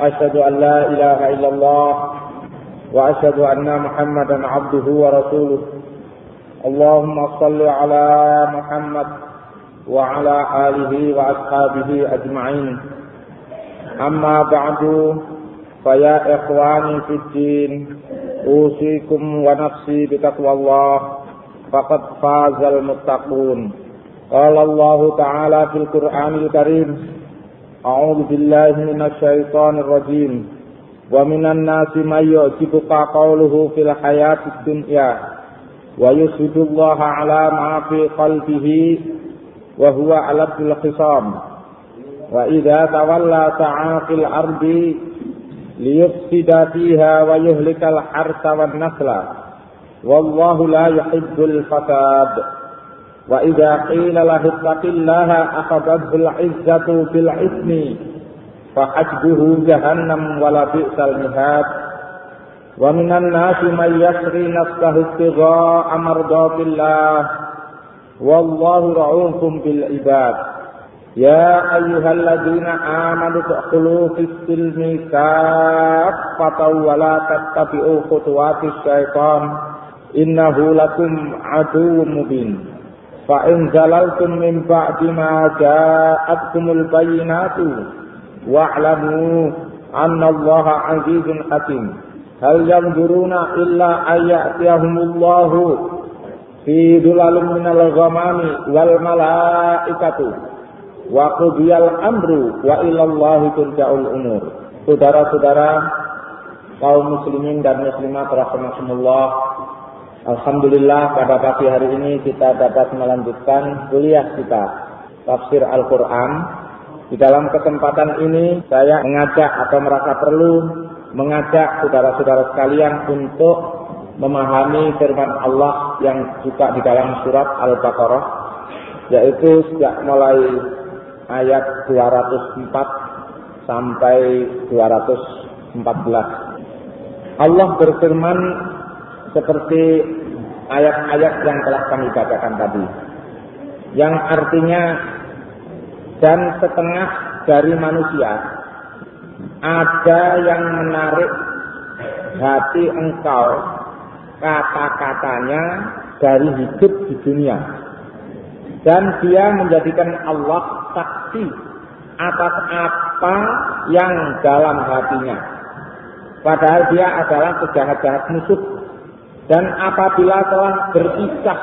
أشهد أن لا إله إلا الله وأشهد أن محمدا عبده ورسوله. اللهم صل على محمد وعلى آله وأصحابه أجمعين. أما بعد فيا إخواني في الدين أوصيكم ونفسي بتقوى الله فقد فاز المتقون. قال الله تعالى في القرآن الكريم أعوذ بالله من الشيطان الرجيم. ومن الناس من يعجبك قوله في الحياة الدنيا. ويشهد الله على ما في قلبه وهو على الخصام. وإذا تولى سعى في الأرض ليفسد فيها ويهلك الحرث والنسل والله لا يحب الفساد. وإذا قيل له اتق الله أخذته العزة بالإثم فحجبه جهنم ولا بئس المهاد ومن الناس من يشري نفسه ابتغاء مرضات الله والله رعوف بالعباد يا أيها الذين آمنوا ادخلوا في السلم كافة ولا تتبعوا خطوات الشيطان إنه لكم عدو مبين فإن زللتم من بعد ما جاءتكم البينات واعلموا أن الله عزيز حكيم هل ينظرون إلا أن يأتيهم الله في ظلال من الغمام والملائكة وقضي الأمر وإلى الله ترجع الأمور Saudara-saudara kaum muslimin dan muslimat rahimakumullah Alhamdulillah pada pagi hari ini kita dapat melanjutkan kuliah kita tafsir Al-Quran. Di dalam kesempatan ini saya mengajak atau merasa perlu mengajak saudara-saudara sekalian untuk memahami firman Allah yang juga di dalam surat Al-Baqarah yaitu sejak mulai ayat 204 sampai 214. Allah berfirman seperti ayat-ayat yang telah kami bacakan tadi. Yang artinya dan setengah dari manusia ada yang menarik hati engkau kata-katanya dari hidup di dunia. Dan dia menjadikan Allah saksi atas apa yang dalam hatinya. Padahal dia adalah sejahat-jahat musuh dan apabila telah berpisah,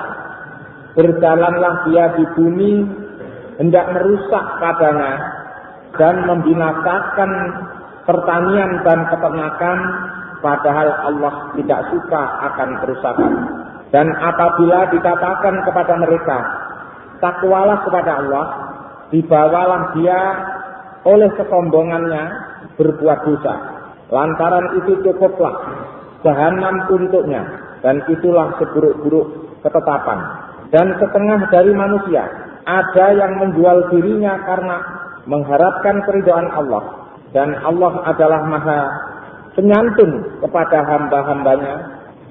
berjalanlah dia di bumi, hendak merusak padanya, dan membinasakan pertanian dan peternakan, padahal Allah tidak suka akan kerusakan. Dan apabila dikatakan kepada mereka, takwalah kepada Allah, dibawalah dia oleh kesombongannya berbuat dosa. Lantaran itu cukuplah jahanam untuknya dan itulah seburuk-buruk ketetapan. Dan setengah dari manusia ada yang menjual dirinya karena mengharapkan keridhaan Allah. Dan Allah adalah maha penyantun kepada hamba-hambanya.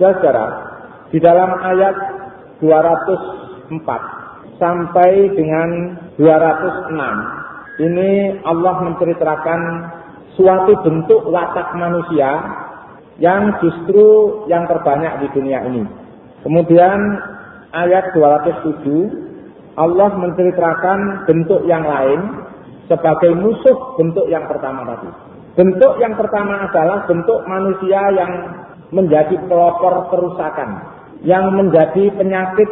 Saudara, di dalam ayat 204 sampai dengan 206 ini Allah menceritakan suatu bentuk watak manusia yang justru yang terbanyak di dunia ini. Kemudian ayat 207 Allah menceritakan bentuk yang lain sebagai musuh bentuk yang pertama tadi. Bentuk yang pertama adalah bentuk manusia yang menjadi pelopor kerusakan, yang menjadi penyakit,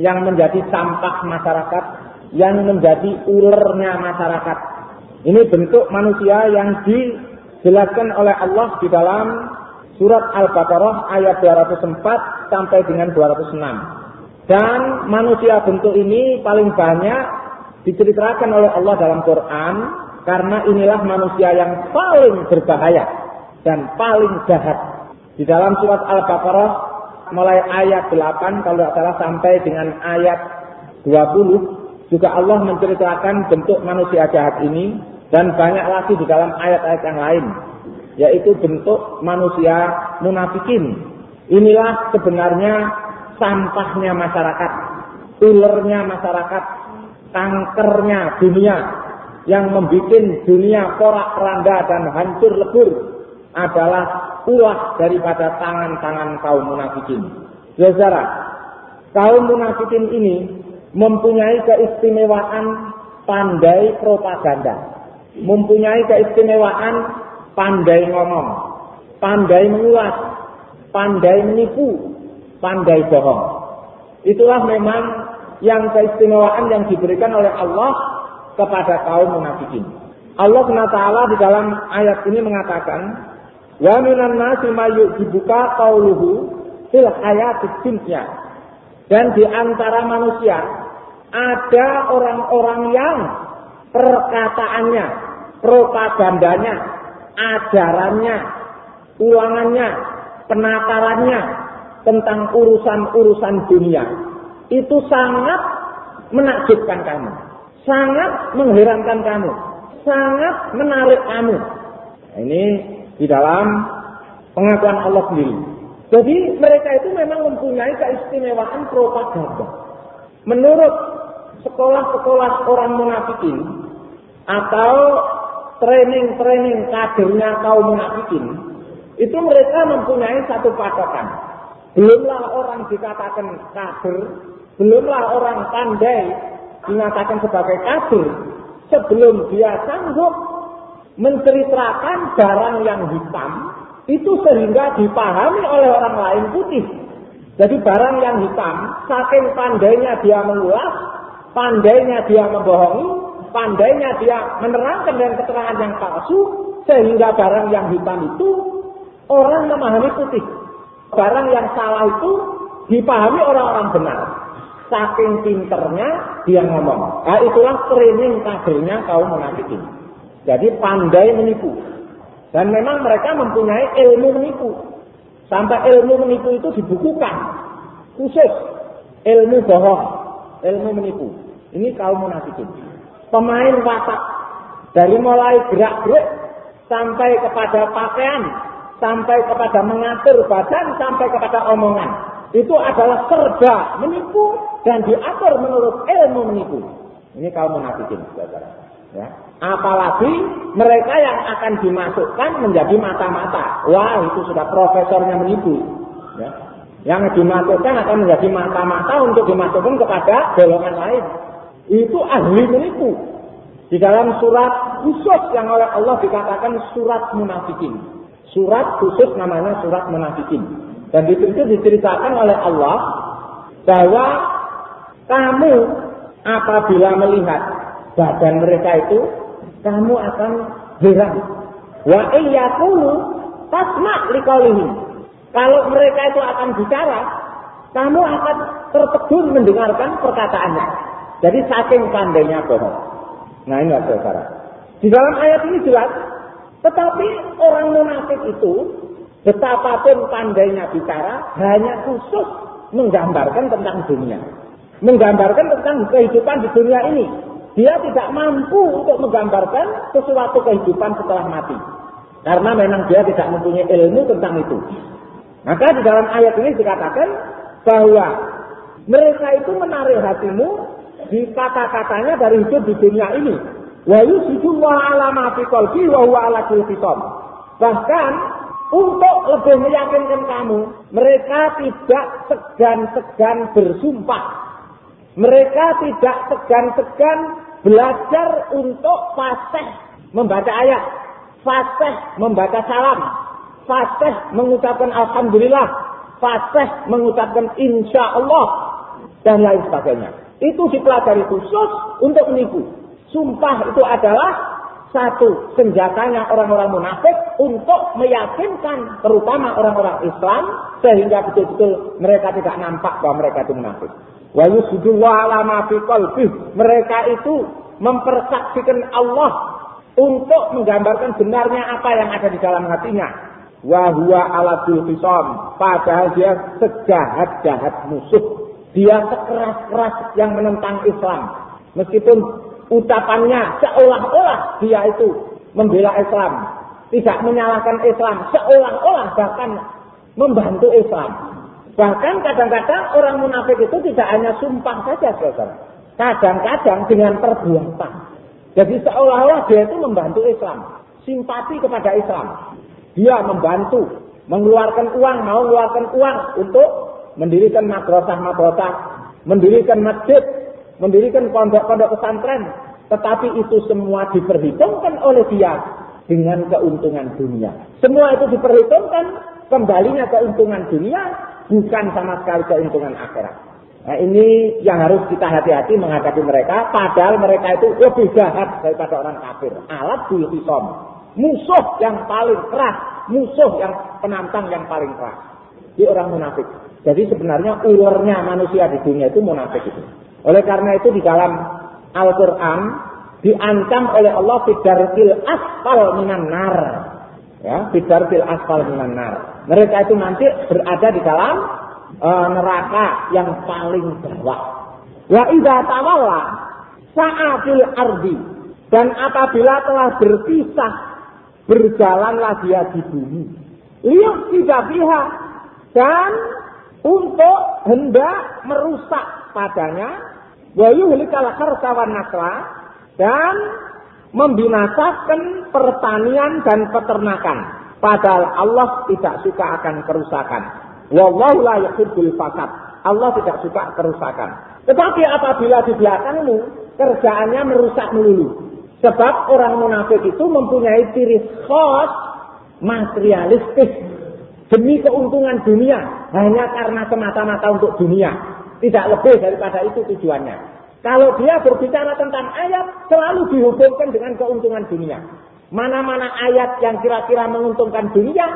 yang menjadi sampah masyarakat, yang menjadi ulernya masyarakat. Ini bentuk manusia yang dijelaskan oleh Allah di dalam Surat Al-Baqarah ayat 204 sampai dengan 206. Dan manusia bentuk ini paling banyak diceritakan oleh Allah dalam Quran Karena inilah manusia yang paling berbahaya dan paling jahat. Di dalam surat Al-Baqarah mulai ayat 8 kalau tidak salah sampai dengan ayat 20 juga Allah menceritakan bentuk manusia jahat ini dan banyak lagi di dalam ayat-ayat yang lain yaitu bentuk manusia munafikin. Inilah sebenarnya sampahnya masyarakat, ulernya masyarakat, kankernya dunia yang membuat dunia porak-randa dan hancur lebur adalah ulah daripada tangan-tangan kaum munafikin. Saudara, kaum munafikin ini mempunyai keistimewaan pandai propaganda, mempunyai keistimewaan pandai ngomong, pandai mengulas, pandai menipu, pandai bohong. Itulah memang yang keistimewaan yang diberikan oleh Allah kepada kaum munafikin. Allah SWT di dalam ayat ini mengatakan, Wa minan nasi dibuka qauluhu fil hayatid dunya. Dan di antara manusia ada orang-orang yang perkataannya, propagandanya, ajarannya, ulangannya, penatarannya tentang urusan-urusan dunia itu sangat menakjubkan kamu, sangat mengherankan kamu, sangat menarik kamu. Nah, ini di dalam pengakuan Allah sendiri. Jadi mereka itu memang mempunyai keistimewaan propaganda. Menurut sekolah-sekolah orang munafikin atau training-training kadernya kaum munafikin, itu mereka mempunyai satu patokan. Belumlah orang dikatakan kader, belumlah orang pandai dinyatakan sebagai kader, sebelum dia sanggup menceritakan barang yang hitam, itu sehingga dipahami oleh orang lain putih. Jadi barang yang hitam, saking pandainya dia mengulas, pandainya dia membohongi, pandainya dia menerangkan dengan keterangan yang palsu, sehingga barang yang hitam itu orang memahami putih. Barang yang salah itu dipahami orang-orang benar. Saking pinternya dia ngomong. Nah, itulah training kadernya kaum munafikin. Jadi pandai menipu. Dan memang mereka mempunyai ilmu menipu. Sampai ilmu menipu itu dibukukan. Khusus ilmu bohong, ilmu menipu. Ini kaum munafikin. Pemain watak dari mulai gerak-gerik sampai kepada pakaian, sampai kepada mengatur badan, sampai kepada omongan. Itu adalah serba menipu dan diatur menurut ilmu menipu. Ini kaum munafikin, saudara. Ya. Apalagi mereka yang akan dimasukkan menjadi mata-mata. Wah, itu sudah profesornya menipu. Ya. Yang dimasukkan akan menjadi mata-mata untuk dimasukkan kepada golongan lain. Itu ahli menipu. Di dalam surat khusus yang oleh Allah dikatakan surat munafikin. Surat khusus namanya surat munafikin. Dan di situ diceritakan oleh Allah bahwa kamu apabila melihat badan mereka itu kamu akan heran. Wa iyyakulu tasma liqaulihi. Kalau mereka itu akan bicara, kamu akan tertegun mendengarkan perkataannya. Jadi saking pandainya bohong. Nah ini saudara. Di dalam ayat ini jelas, tetapi orang munafik itu betapapun pandainya bicara hanya khusus menggambarkan tentang dunia. Menggambarkan tentang kehidupan di dunia ini. Dia tidak mampu untuk menggambarkan sesuatu kehidupan setelah mati. Karena memang dia tidak mempunyai ilmu tentang itu. Maka di dalam ayat ini dikatakan bahwa mereka itu menarik hatimu di kata-katanya dari hidup di dunia ini. Wa yusidullah ala wa huwa Bahkan untuk lebih meyakinkan kamu, mereka tidak segan-segan bersumpah mereka tidak segan-segan belajar untuk fasih membaca ayat, fasih membaca salam, fasih mengucapkan alhamdulillah, fasih mengucapkan insya Allah dan lain sebagainya. Itu dipelajari khusus untuk menipu. Sumpah itu adalah satu senjatanya orang-orang munafik untuk meyakinkan terutama orang-orang Islam sehingga betul-betul mereka tidak nampak bahwa mereka itu munafik. Wa ala. Mereka itu mempersaksikan Allah untuk menggambarkan benarnya apa yang ada di dalam hatinya. Wahwa aladul fisom. Padahal dia sejahat-jahat musuh. Dia sekeras-keras yang menentang Islam. Meskipun ucapannya seolah-olah dia itu membela Islam. Tidak menyalahkan Islam. Seolah-olah bahkan membantu Islam. Bahkan kadang-kadang orang munafik itu tidak hanya sumpah saja. Kadang-kadang dengan perbuatan. Jadi seolah-olah dia itu membantu Islam. Simpati kepada Islam. Dia membantu. Mengeluarkan uang, mau mengeluarkan uang untuk mendirikan madrasah-madrasah. Mendirikan masjid. Mendirikan pondok-pondok pesantren. Tetapi itu semua diperhitungkan oleh dia dengan keuntungan dunia. Semua itu diperhitungkan kembalinya keuntungan dunia bukan sama sekali keuntungan akhirat. Nah ini yang harus kita hati-hati menghadapi mereka, padahal mereka itu lebih jahat daripada orang kafir. Alat bulhisom. Musuh yang paling keras, musuh yang penantang yang paling keras. Di orang munafik. Jadi sebenarnya ularnya manusia di dunia itu munafik itu. Oleh karena itu di dalam Al-Quran diancam oleh Allah fidarfil asfal minan nar. Ya, fidarfil asfal minan nar. Mereka itu nanti berada di dalam uh, neraka yang paling bawah. Wa idza tawalla sa'atil ardi dan apabila telah berpisah berjalanlah dia di bumi. Lihat tidak biha dan untuk hendak merusak padanya dan membinasakan pertanian dan peternakan. Padahal Allah tidak suka akan kerusakan. Allah tidak suka kerusakan. Tetapi apabila di belakangmu kerjaannya merusak melulu. Sebab orang munafik itu mempunyai ciri khas materialistis demi keuntungan dunia hanya karena semata-mata untuk dunia. Tidak lebih daripada itu tujuannya. Kalau dia berbicara tentang ayat selalu dihubungkan dengan keuntungan dunia. Mana-mana ayat yang kira-kira menguntungkan dunia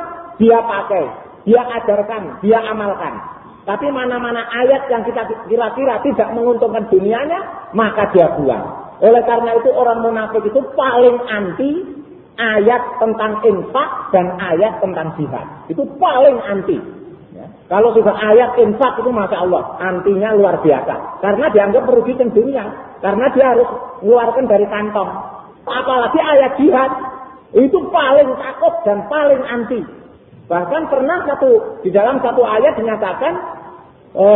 dia pakai dia ajarkan, dia amalkan. Tapi mana-mana ayat yang kita kira-kira tidak menguntungkan dunianya, maka dia buang. Oleh karena itu orang munafik itu paling anti ayat tentang infak dan ayat tentang jihad. Itu paling anti. Ya. Kalau sudah ayat infak itu masya Allah, antinya luar biasa. Karena dianggap merugikan dunia. Karena dia harus mengeluarkan dari kantong. Apalagi ayat jihad, itu paling takut dan paling anti. Bahkan pernah satu di dalam satu ayat dinyatakan, e,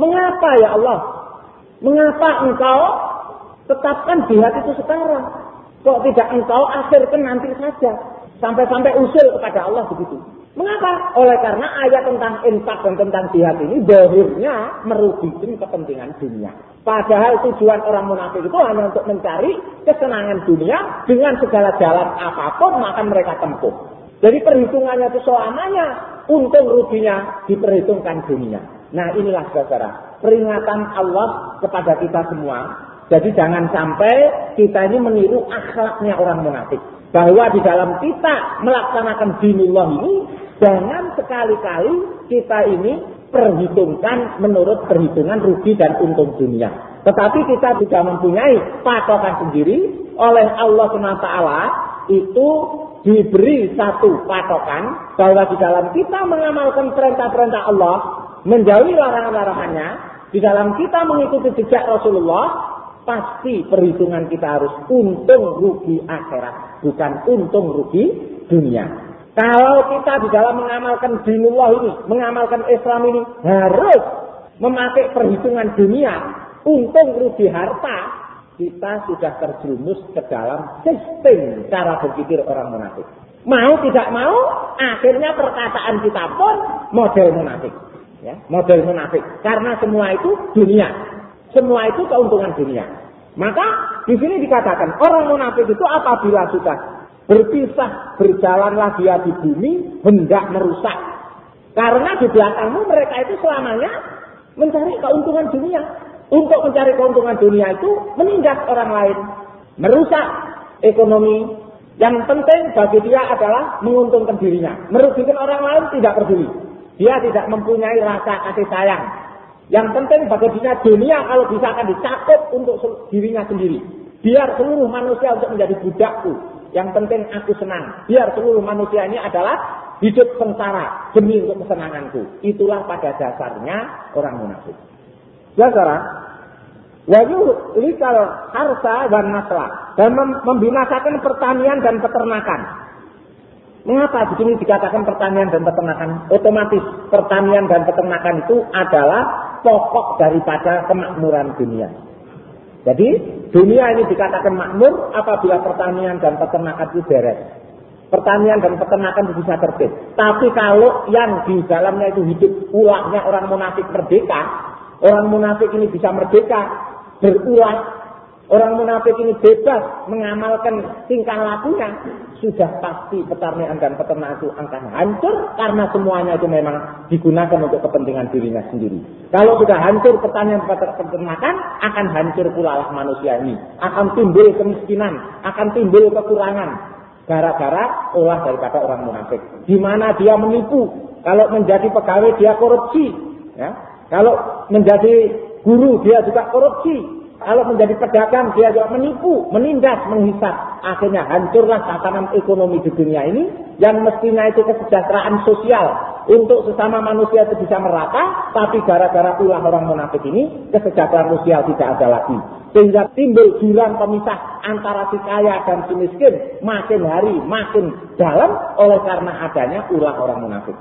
mengapa ya Allah? Mengapa engkau tetapkan jihad itu sekarang? Kok tidak engkau akhirkan nanti saja? Sampai-sampai usul kepada Allah begitu. Mengapa? Oleh karena ayat tentang infak dan tentang jihad ini dohirnya merugikan kepentingan dunia. Padahal tujuan orang munafik itu hanya untuk mencari kesenangan dunia dengan segala jalan apa pun maka mereka tempuh. Jadi perhitungannya itu selamanya untung ruginya diperhitungkan dunia. Nah inilah saudara peringatan Allah kepada kita semua. Jadi jangan sampai kita ini meniru akhlaknya orang munafik. Bahwa di dalam kita melaksanakan dinullah ini jangan sekali-kali kita ini perhitungkan menurut perhitungan rugi dan untung dunia. Tetapi kita juga mempunyai patokan sendiri oleh Allah SWT itu diberi satu patokan bahwa di dalam kita mengamalkan perintah-perintah Allah, menjauhi larangan-larangannya, di dalam kita mengikuti jejak Rasulullah, pasti perhitungan kita harus untung rugi akhirat, bukan untung rugi dunia. Kalau kita di dalam mengamalkan dinullah ini, mengamalkan Islam ini, harus memakai perhitungan dunia, untung rugi harta, kita sudah terjerumus ke dalam sistem cara berpikir orang munafik. Mau tidak mau, akhirnya perkataan kita pun model munafik. Ya, model munafik. Karena semua itu dunia. Semua itu keuntungan dunia. Maka di sini dikatakan orang munafik itu apabila sudah berpisah berjalanlah dia di bumi hendak merusak. Karena di belakangmu mereka itu selamanya mencari keuntungan dunia untuk mencari keuntungan dunia itu menindak orang lain, merusak ekonomi. Yang penting bagi dia adalah menguntungkan dirinya. Merugikan orang lain tidak peduli. Dia tidak mempunyai rasa kasih sayang. Yang penting bagi dia dunia kalau bisa akan dicakup untuk dirinya sendiri. Biar seluruh manusia untuk menjadi budakku. Yang penting aku senang. Biar seluruh manusia ini adalah hidup sengsara demi untuk kesenanganku. Itulah pada dasarnya orang munafik. Dasar Waju likal harsa dan nasla dan membinasakan pertanian dan peternakan. Mengapa di sini dikatakan pertanian dan peternakan? Otomatis pertanian dan peternakan itu adalah pokok daripada kemakmuran dunia. Jadi dunia ini dikatakan makmur apabila pertanian dan peternakan itu beres. Pertanian dan peternakan itu bisa tertib. Tapi kalau yang di dalamnya itu hidup ulahnya orang munafik merdeka, orang munafik ini bisa merdeka berulang. Orang munafik ini bebas mengamalkan tingkah lakunya. Sudah pasti peternakan dan peternakan itu akan hancur karena semuanya itu memang digunakan untuk kepentingan dirinya sendiri. Kalau sudah hancur pertanian peternakan, akan hancur pula lah manusia ini. Akan timbul kemiskinan, akan timbul kekurangan. Gara-gara olah daripada orang munafik. Di mana dia menipu. Kalau menjadi pegawai dia korupsi. Ya. Kalau menjadi guru dia juga korupsi. Kalau menjadi pedagang dia juga menipu, menindas, menghisap. Akhirnya hancurlah tatanan ekonomi di dunia ini yang mestinya itu kesejahteraan sosial untuk sesama manusia itu bisa merata, tapi gara-gara ulah orang munafik ini kesejahteraan sosial tidak ada lagi. Sehingga timbul jurang pemisah antara si kaya dan si miskin makin hari makin dalam oleh karena adanya ulah orang munafik.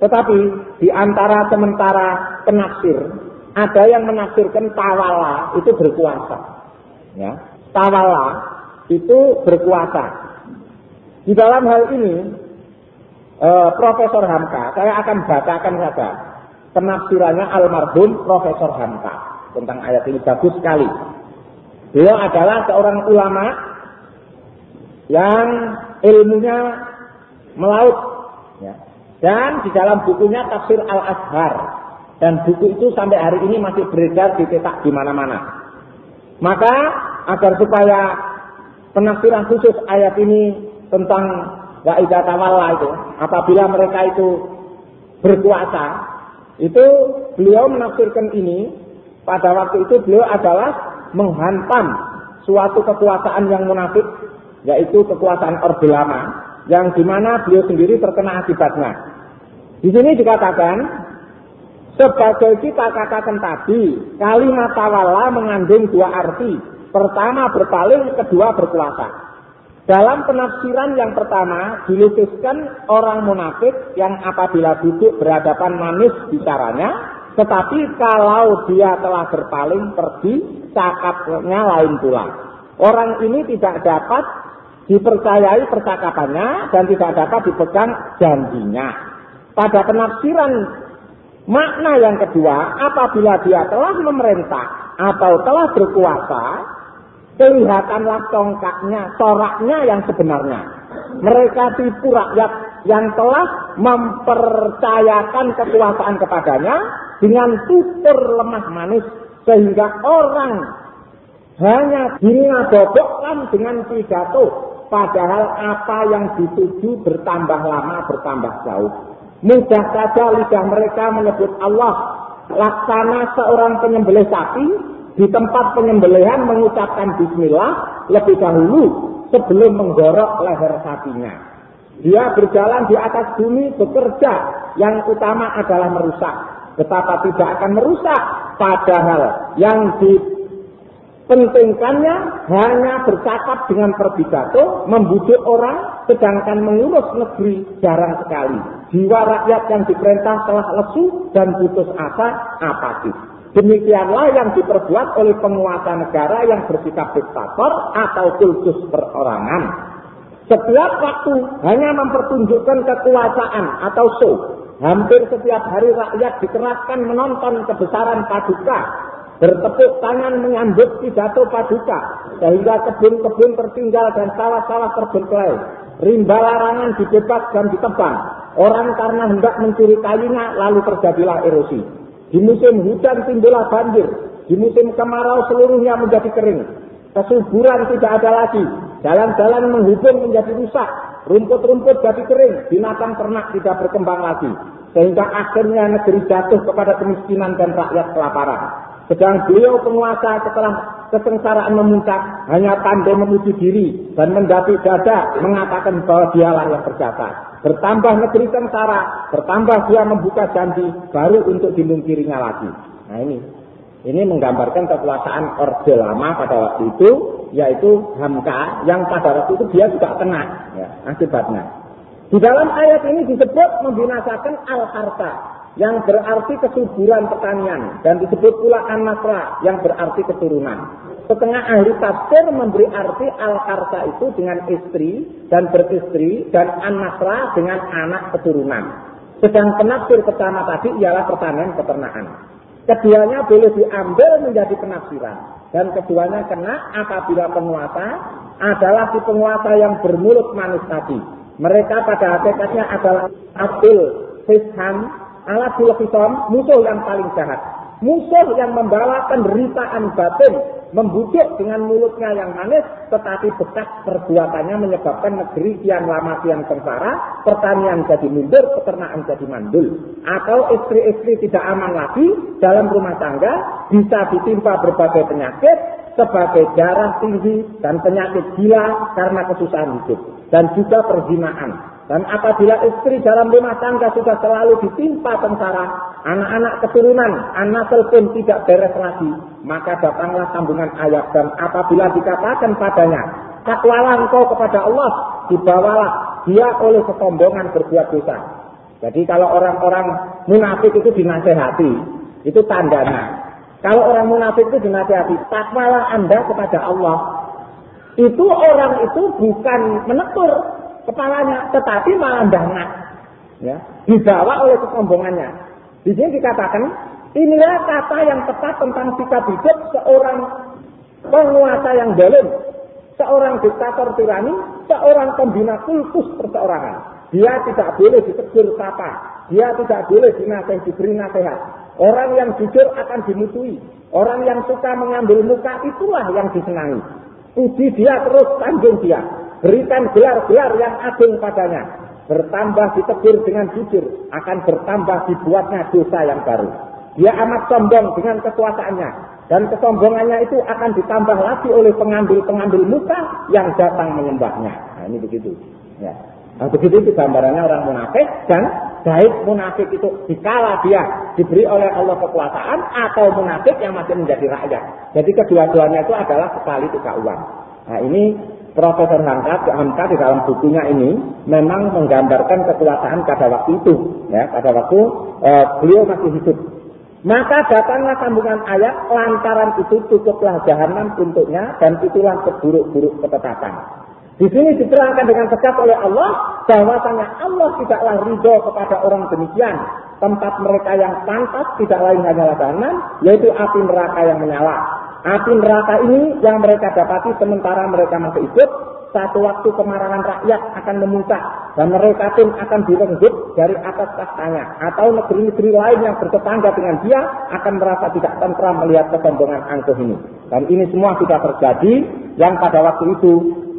Tetapi di antara sementara penafsir ada yang menafsirkan tawala itu berkuasa. Ya. Tawala itu berkuasa. Di dalam hal ini, eh, Profesor Hamka, saya akan bacakan saja penafsirannya almarhum Profesor Hamka tentang ayat ini bagus sekali. Beliau adalah seorang ulama yang ilmunya melaut. Ya. Dan di dalam bukunya Tafsir Al-Azhar dan buku itu sampai hari ini masih beredar dicetak di mana-mana. Maka agar supaya penafsiran khusus ayat ini tentang Wa'idah tawalla itu, apabila mereka itu berkuasa, itu beliau menafsirkan ini pada waktu itu beliau adalah menghantam suatu kekuasaan yang munafik, yaitu kekuasaan Orde Lama, yang di mana beliau sendiri terkena akibatnya. Di sini dikatakan sebagai kita katakan tadi, kalimat tawala mengandung dua arti. Pertama berpaling, kedua berkuasa. Dalam penafsiran yang pertama, dilukiskan orang munafik yang apabila duduk berhadapan manis bicaranya, tetapi kalau dia telah berpaling pergi, cakapnya lain pula. Orang ini tidak dapat dipercayai percakapannya dan tidak dapat dipegang janjinya. Pada penafsiran Makna yang kedua, apabila dia telah memerintah atau telah berkuasa, kelihatanlah tongkatnya, toraknya yang sebenarnya. Mereka tipu rakyat yang telah mempercayakan kekuasaan kepadanya dengan tutur lemah manis sehingga orang hanya bobokkan dengan pidato padahal apa yang dituju bertambah lama bertambah jauh. Mudah saja lidah mereka menyebut Allah. Laksana seorang penyembelih sapi di tempat penyembelihan mengucapkan bismillah lebih dahulu sebelum menggorok leher sapinya. Dia berjalan di atas bumi bekerja yang utama adalah merusak. Betapa tidak akan merusak padahal yang di Pentingkannya hanya bercakap dengan perbidato, membujuk orang, sedangkan mengurus negeri jarang sekali. Jiwa rakyat yang diperintah telah lesu dan putus asa apatis. Demikianlah yang diperbuat oleh penguasa negara yang bersikap diktator atau kultus perorangan. Setiap waktu hanya mempertunjukkan kekuasaan atau show. Hampir setiap hari rakyat dikeraskan menonton kebesaran paduka bertepuk tangan menyambut pidato paduka sehingga kebun-kebun tertinggal dan sawah-sawah terbengkelai rimba larangan dibebaskan ditebang. Orang karena hendak mencuri kayunya lalu terjadilah erosi. Di musim hujan timbullah banjir. Di musim kemarau seluruhnya menjadi kering. Kesuburan tidak ada lagi. Jalan-jalan menghubung menjadi rusak. Rumput-rumput jadi kering. Binatang ternak tidak berkembang lagi. Sehingga akhirnya negeri jatuh kepada kemiskinan dan rakyat kelaparan sedang beliau penguasa setelah kesengsaraan memuncak, hanya pandai memuji diri dan mendapati dada mengatakan bahwa dialah yang berjasa. Bertambah negeri sengsara, bertambah dia membuka janji baru untuk dimungkirinya lagi. Nah ini, ini menggambarkan kekuasaan Orde Lama pada waktu itu, yaitu Hamka yang pada waktu itu dia juga kena ya, akibatnya. Di dalam ayat ini disebut membinasakan al-harta yang berarti kesuburan pertanian dan disebut pula an-nasra yang berarti keturunan. Setengah ahli tafsir memberi arti al-harta itu dengan istri dan beristri dan an-nasra dengan anak keturunan. Sedang penafsir pertama tadi ialah pertanian peternakan. Keduanya boleh diambil menjadi penafsiran. Dan keduanya kena apabila penguasa adalah si penguasa yang bermulut manis tadi. Mereka pada hakikatnya adalah Abdul Fishan ala musuh yang paling jahat. Musuh yang membawa penderitaan batin membujuk dengan mulutnya yang manis, tetapi bekas perbuatannya menyebabkan negeri yang lama yang sengsara, pertanian jadi mundur, peternakan jadi mandul. Atau istri-istri tidak aman lagi dalam rumah tangga, bisa ditimpa berbagai penyakit, sebagai darah tinggi dan penyakit gila karena kesusahan hidup. Dan juga perzinaan. Dan apabila istri dalam rumah tangga sudah selalu ditimpa sengsara, anak-anak keturunan, anak pun tidak beres lagi, maka datanglah sambungan ayat dan apabila dikatakan padanya, takwalah engkau kepada Allah, dibawalah dia oleh kesombongan berbuat dosa. Jadi kalau orang-orang munafik itu dinasehati, itu tandanya. Kalau orang munafik itu dinasehati, takwalah anda kepada Allah. Itu orang itu bukan menegur, kepalanya, tetapi malah dangak. Ya, dibawa oleh kesombongannya. Di sini dikatakan, inilah kata yang tepat tentang sikap hidup seorang penguasa yang dalam, seorang diktator tirani, seorang pembina kultus perseorangan. Dia tidak boleh ditegur sapa, dia tidak boleh dinaseh, diberi nasihat. Orang yang jujur akan dimutui. Orang yang suka mengambil muka itulah yang disenangi. Puji dia terus, tanggung dia. Berikan gelar-gelar yang agung padanya. Bertambah ditegur dengan jujur, akan bertambah dibuatnya dosa yang baru. Dia amat sombong dengan kekuasaannya. Dan kesombongannya itu akan ditambah lagi oleh pengambil-pengambil muka yang datang menyembahnya. Nah ini begitu. Ya. Nah, begitu itu gambarannya orang munafik dan baik munafik itu dikala dia diberi oleh Allah kekuasaan atau munafik yang masih menjadi rakyat. Jadi kedua-duanya itu adalah sekali tiga uang. Nah ini Profesor Hamka, Hamka di dalam bukunya ini memang menggambarkan kekuasaan pada waktu itu, ya, pada waktu eh, beliau masih hidup. Maka datanglah sambungan ayat, lantaran itu cukuplah jahanam untuknya dan itulah seburuk-buruk ketetapan. Di sini diterangkan dengan tegas oleh Allah bahwasanya Allah tidaklah ridho kepada orang demikian. Tempat mereka yang pantas tidak lain hanyalah jahanam, yaitu api neraka yang menyala. Api neraka ini yang mereka dapati sementara mereka masih hidup, satu waktu kemarahan rakyat akan memuncak dan mereka pun akan direnggut dari atas tahtanya atau negeri-negeri lain yang bertetangga dengan dia akan merasa tidak tentram melihat kesombongan angkuh ini. Dan ini semua sudah terjadi yang pada waktu itu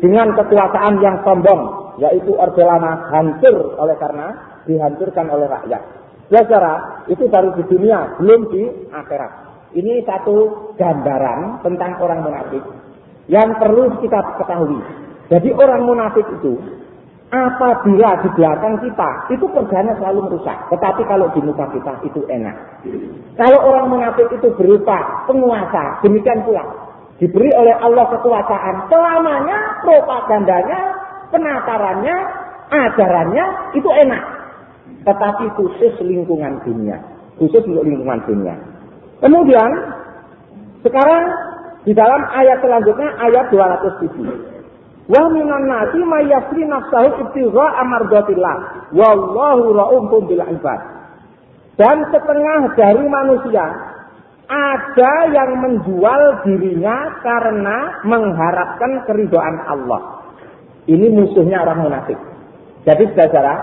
dengan kekuasaan yang sombong yaitu Orde hancur oleh karena dihancurkan oleh rakyat. Saudara, itu baru di dunia, belum di akhirat. Ini satu gambaran tentang orang munafik yang perlu kita ketahui. Jadi orang munafik itu apabila di belakang kita itu kerjanya selalu merusak. Tetapi kalau di muka kita itu enak. Kalau orang munafik itu berupa penguasa, demikian pula diberi oleh Allah kekuasaan selamanya propagandanya, penatarannya, ajarannya itu enak. Tetapi khusus lingkungan dunia, khusus untuk lingkungan dunia. Kemudian sekarang di dalam ayat selanjutnya ayat 207. Wa minan nasi may yasri nafsahu ibtigha amardatillah wallahu ra'ufun bil ibad. Dan setengah dari manusia ada yang menjual dirinya karena mengharapkan keridhaan Allah. Ini musuhnya orang munafik. Jadi saudara,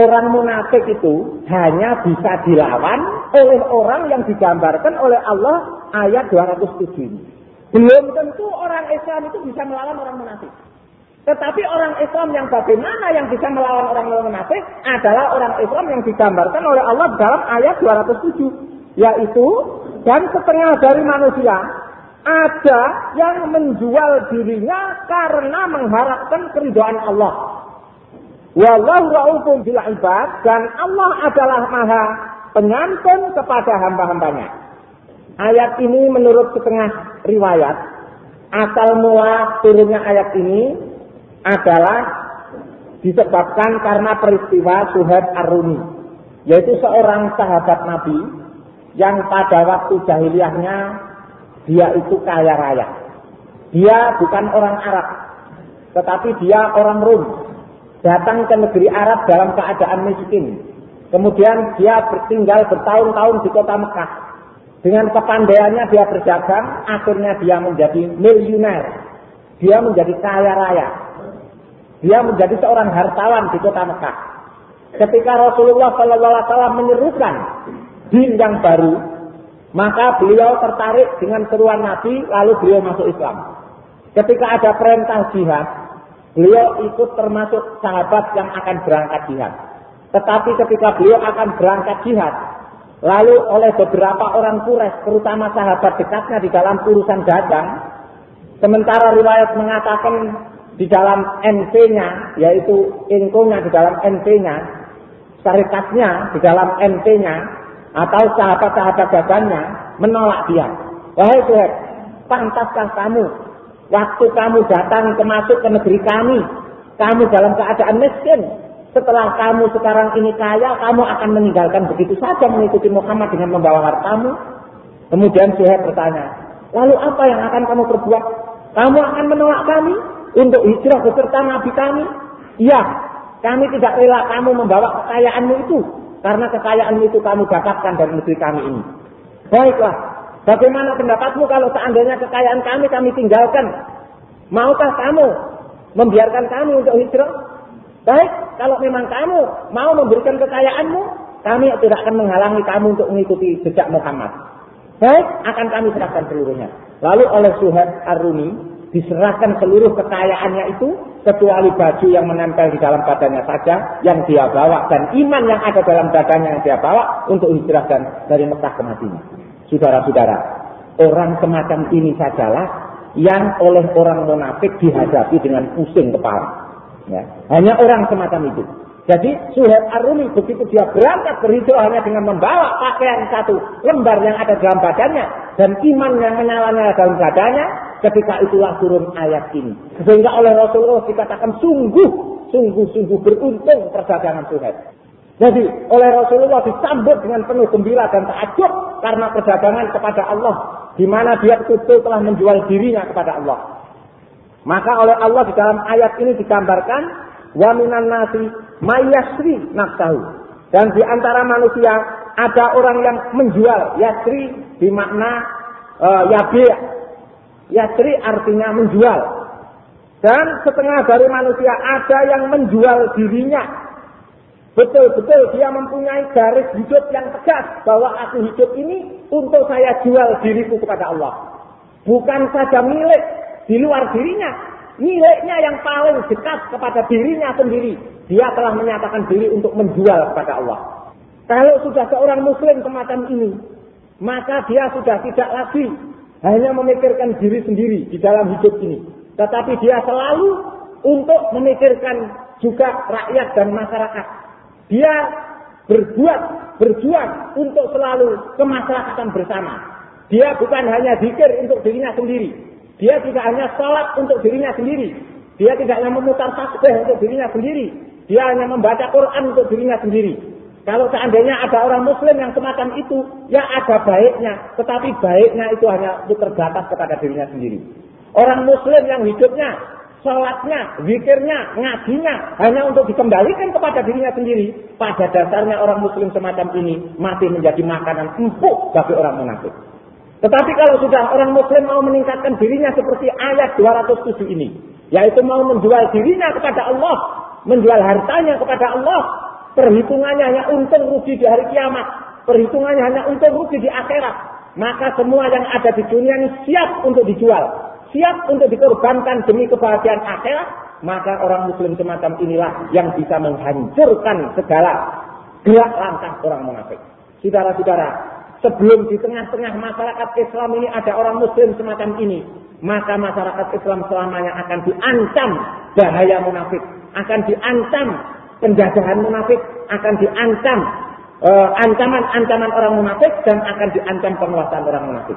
orang munafik itu hanya bisa dilawan oleh orang yang digambarkan oleh Allah ayat 207 ini. Belum tentu orang Islam itu bisa melawan orang munafik. Tetapi orang Islam yang bagaimana yang bisa melawan orang munafik adalah orang Islam yang digambarkan oleh Allah dalam ayat 207. Yaitu, dan setengah dari manusia ada yang menjual dirinya karena mengharapkan keridhaan Allah. Wallahu ra'ufun bil ibad dan Allah adalah maha penyantun kepada hamba-hambanya. Ayat ini menurut setengah riwayat, asal mula turunnya ayat ini adalah disebabkan karena peristiwa Suhaib Ar-Rumi, yaitu seorang sahabat Nabi yang pada waktu jahiliyahnya dia itu kaya raya. Dia bukan orang Arab, tetapi dia orang Rum. Datang ke negeri Arab dalam keadaan miskin. Kemudian dia bertinggal bertahun-tahun di kota Mekah. Dengan kepandaiannya dia berdagang, akhirnya dia menjadi miliuner. Dia menjadi kaya raya. Dia menjadi seorang hartawan di kota Mekah. Ketika Rasulullah SAW menyerukan din yang baru, maka beliau tertarik dengan seruan Nabi, lalu beliau masuk Islam. Ketika ada perintah jihad, beliau ikut termasuk sahabat yang akan berangkat jihad. Tetapi ketika beliau akan berangkat jihad, lalu oleh beberapa orang Quraisy, terutama sahabat dekatnya di dalam urusan dagang, sementara riwayat mengatakan di dalam NP-nya, yaitu inkonya di dalam NP-nya, syarikatnya di dalam NP-nya, atau sahabat-sahabat dagangnya menolak dia. Wahai Tuhan, pantaskah kamu waktu kamu datang ke ke negeri kami, kamu dalam keadaan miskin, setelah kamu sekarang ini kaya, kamu akan meninggalkan begitu saja mengikuti Muhammad dengan membawa hartamu? Kemudian Suhaib bertanya, lalu apa yang akan kamu perbuat? Kamu akan menolak kami untuk hijrah beserta Nabi kami? Iya, kami tidak rela kamu membawa kekayaanmu itu. Karena kekayaan itu kamu dapatkan dari negeri kami ini. Baiklah, bagaimana pendapatmu kalau seandainya kekayaan kami kami tinggalkan? Maukah kamu membiarkan kami untuk hijrah? Baik, kalau memang kamu mau memberikan kekayaanmu, kami tidak akan menghalangi kamu untuk mengikuti jejak Muhammad. Baik, akan kami serahkan seluruhnya. Lalu oleh Suhaib Ar-Rumi diserahkan seluruh kekayaannya itu kecuali baju yang menempel di dalam badannya saja yang dia bawa dan iman yang ada dalam badannya yang dia bawa untuk hijrah dari Mekah ke Madinah. Saudara-saudara, orang semacam ini sajalah yang oleh orang munafik dihadapi dengan pusing kepala. Ya. Hanya orang semacam itu. Jadi Suhaib Ar-Rumi begitu dia berangkat berhijrah hanya dengan membawa pakaian satu lembar yang ada dalam badannya dan iman yang menyala-nyala dalam badannya, ketika itulah turun ayat ini. Sehingga oleh Rasulullah dikatakan sungguh, sungguh-sungguh beruntung perdagangan Suhaib. Jadi oleh Rasulullah disambut dengan penuh gembira dan takjub karena perdagangan kepada Allah, di mana dia betul telah menjual dirinya kepada Allah. Maka oleh Allah di dalam ayat ini digambarkan wa minan nasi mayasri nafsahu. Dan di antara manusia ada orang yang menjual yasri di makna uh, yabi. Yasri artinya menjual. Dan setengah dari manusia ada yang menjual dirinya. Betul-betul dia mempunyai garis hidup yang tegas bahwa aku hidup ini untuk saya jual diriku kepada Allah. Bukan saja milik di luar dirinya, miliknya yang paling dekat kepada dirinya sendiri. Dia telah menyatakan diri untuk menjual kepada Allah. Kalau sudah seorang muslim semacam ini, maka dia sudah tidak lagi hanya memikirkan diri sendiri di dalam hidup ini. Tetapi dia selalu untuk memikirkan juga rakyat dan masyarakat. Dia berbuat, berjuang untuk selalu kemasyarakatan bersama. Dia bukan hanya zikir untuk dirinya sendiri, dia tidak hanya sholat untuk dirinya sendiri. Dia tidak hanya memutar tasbih untuk dirinya sendiri. Dia hanya membaca Quran untuk dirinya sendiri. Kalau seandainya ada orang muslim yang semacam itu, ya ada baiknya. Tetapi baiknya itu hanya untuk terbatas kepada dirinya sendiri. Orang muslim yang hidupnya, sholatnya, zikirnya, ngajinya, hanya untuk dikembalikan kepada dirinya sendiri. Pada dasarnya orang muslim semacam ini masih menjadi makanan empuk bagi orang munafik. Tetapi kalau sudah orang muslim mau meningkatkan dirinya seperti ayat 207 ini, yaitu mau menjual dirinya kepada Allah, menjual hartanya kepada Allah, perhitungannya hanya untung rugi di hari kiamat, perhitungannya hanya untung rugi di akhirat, maka semua yang ada di dunia ini siap untuk dijual, siap untuk dikorbankan demi kebahagiaan akhirat, maka orang muslim semacam inilah yang bisa menghancurkan segala gerak langkah orang munafik. Saudara-saudara, sebelum di tengah-tengah masyarakat Islam ini ada orang muslim semacam ini, maka masyarakat Islam selamanya akan diancam bahaya munafik, akan diancam penjajahan munafik, akan diancam uh, ancaman-ancaman orang munafik dan akan diancam penguasaan orang munafik.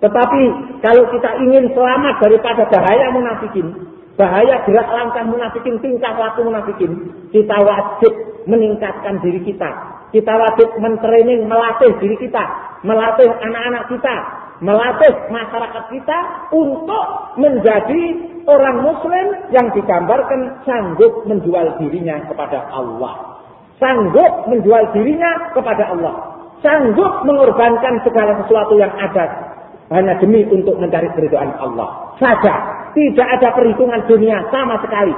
Tetapi kalau kita ingin selamat daripada bahaya munafikin, bahaya gerak langkah munafikin, tingkah laku munafikin, kita wajib meningkatkan diri kita. Kita wajib mentraining, melatih diri kita, melatih anak-anak kita, melatih masyarakat kita untuk menjadi orang muslim yang digambarkan sanggup menjual dirinya kepada Allah. Sanggup menjual dirinya kepada Allah. Sanggup mengorbankan segala sesuatu yang ada hanya demi untuk mencari keridhaan Allah saja. Tidak ada perhitungan dunia sama sekali.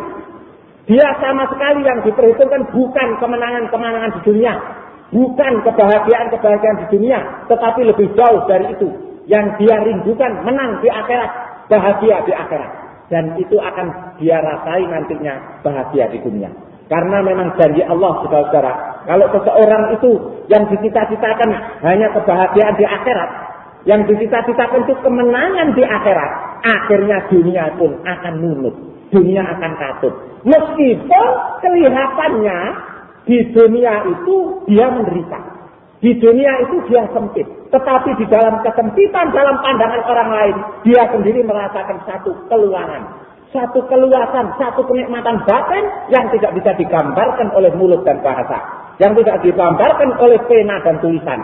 Dia sama sekali yang diperhitungkan bukan kemenangan-kemenangan di dunia, bukan kebahagiaan-kebahagiaan di dunia, tetapi lebih jauh dari itu. Yang dia rindukan menang di akhirat, bahagia di akhirat. Dan itu akan dia rasai nantinya bahagia di dunia. Karena memang janji Allah, saudara-saudara. Kalau seseorang itu yang dicita-citakan hanya kebahagiaan di akhirat, yang dicita-citakan itu kemenangan di akhirat, akhirnya dunia pun akan nunut, dunia akan katut. Meskipun kelihatannya di dunia itu dia menderita, di dunia itu dia sempit, tetapi di dalam kesempitan dalam pandangan orang lain, dia sendiri merasakan satu keluaran, satu keluasan, satu kenikmatan batin yang tidak bisa digambarkan oleh mulut dan bahasa, yang tidak digambarkan oleh pena dan tulisan.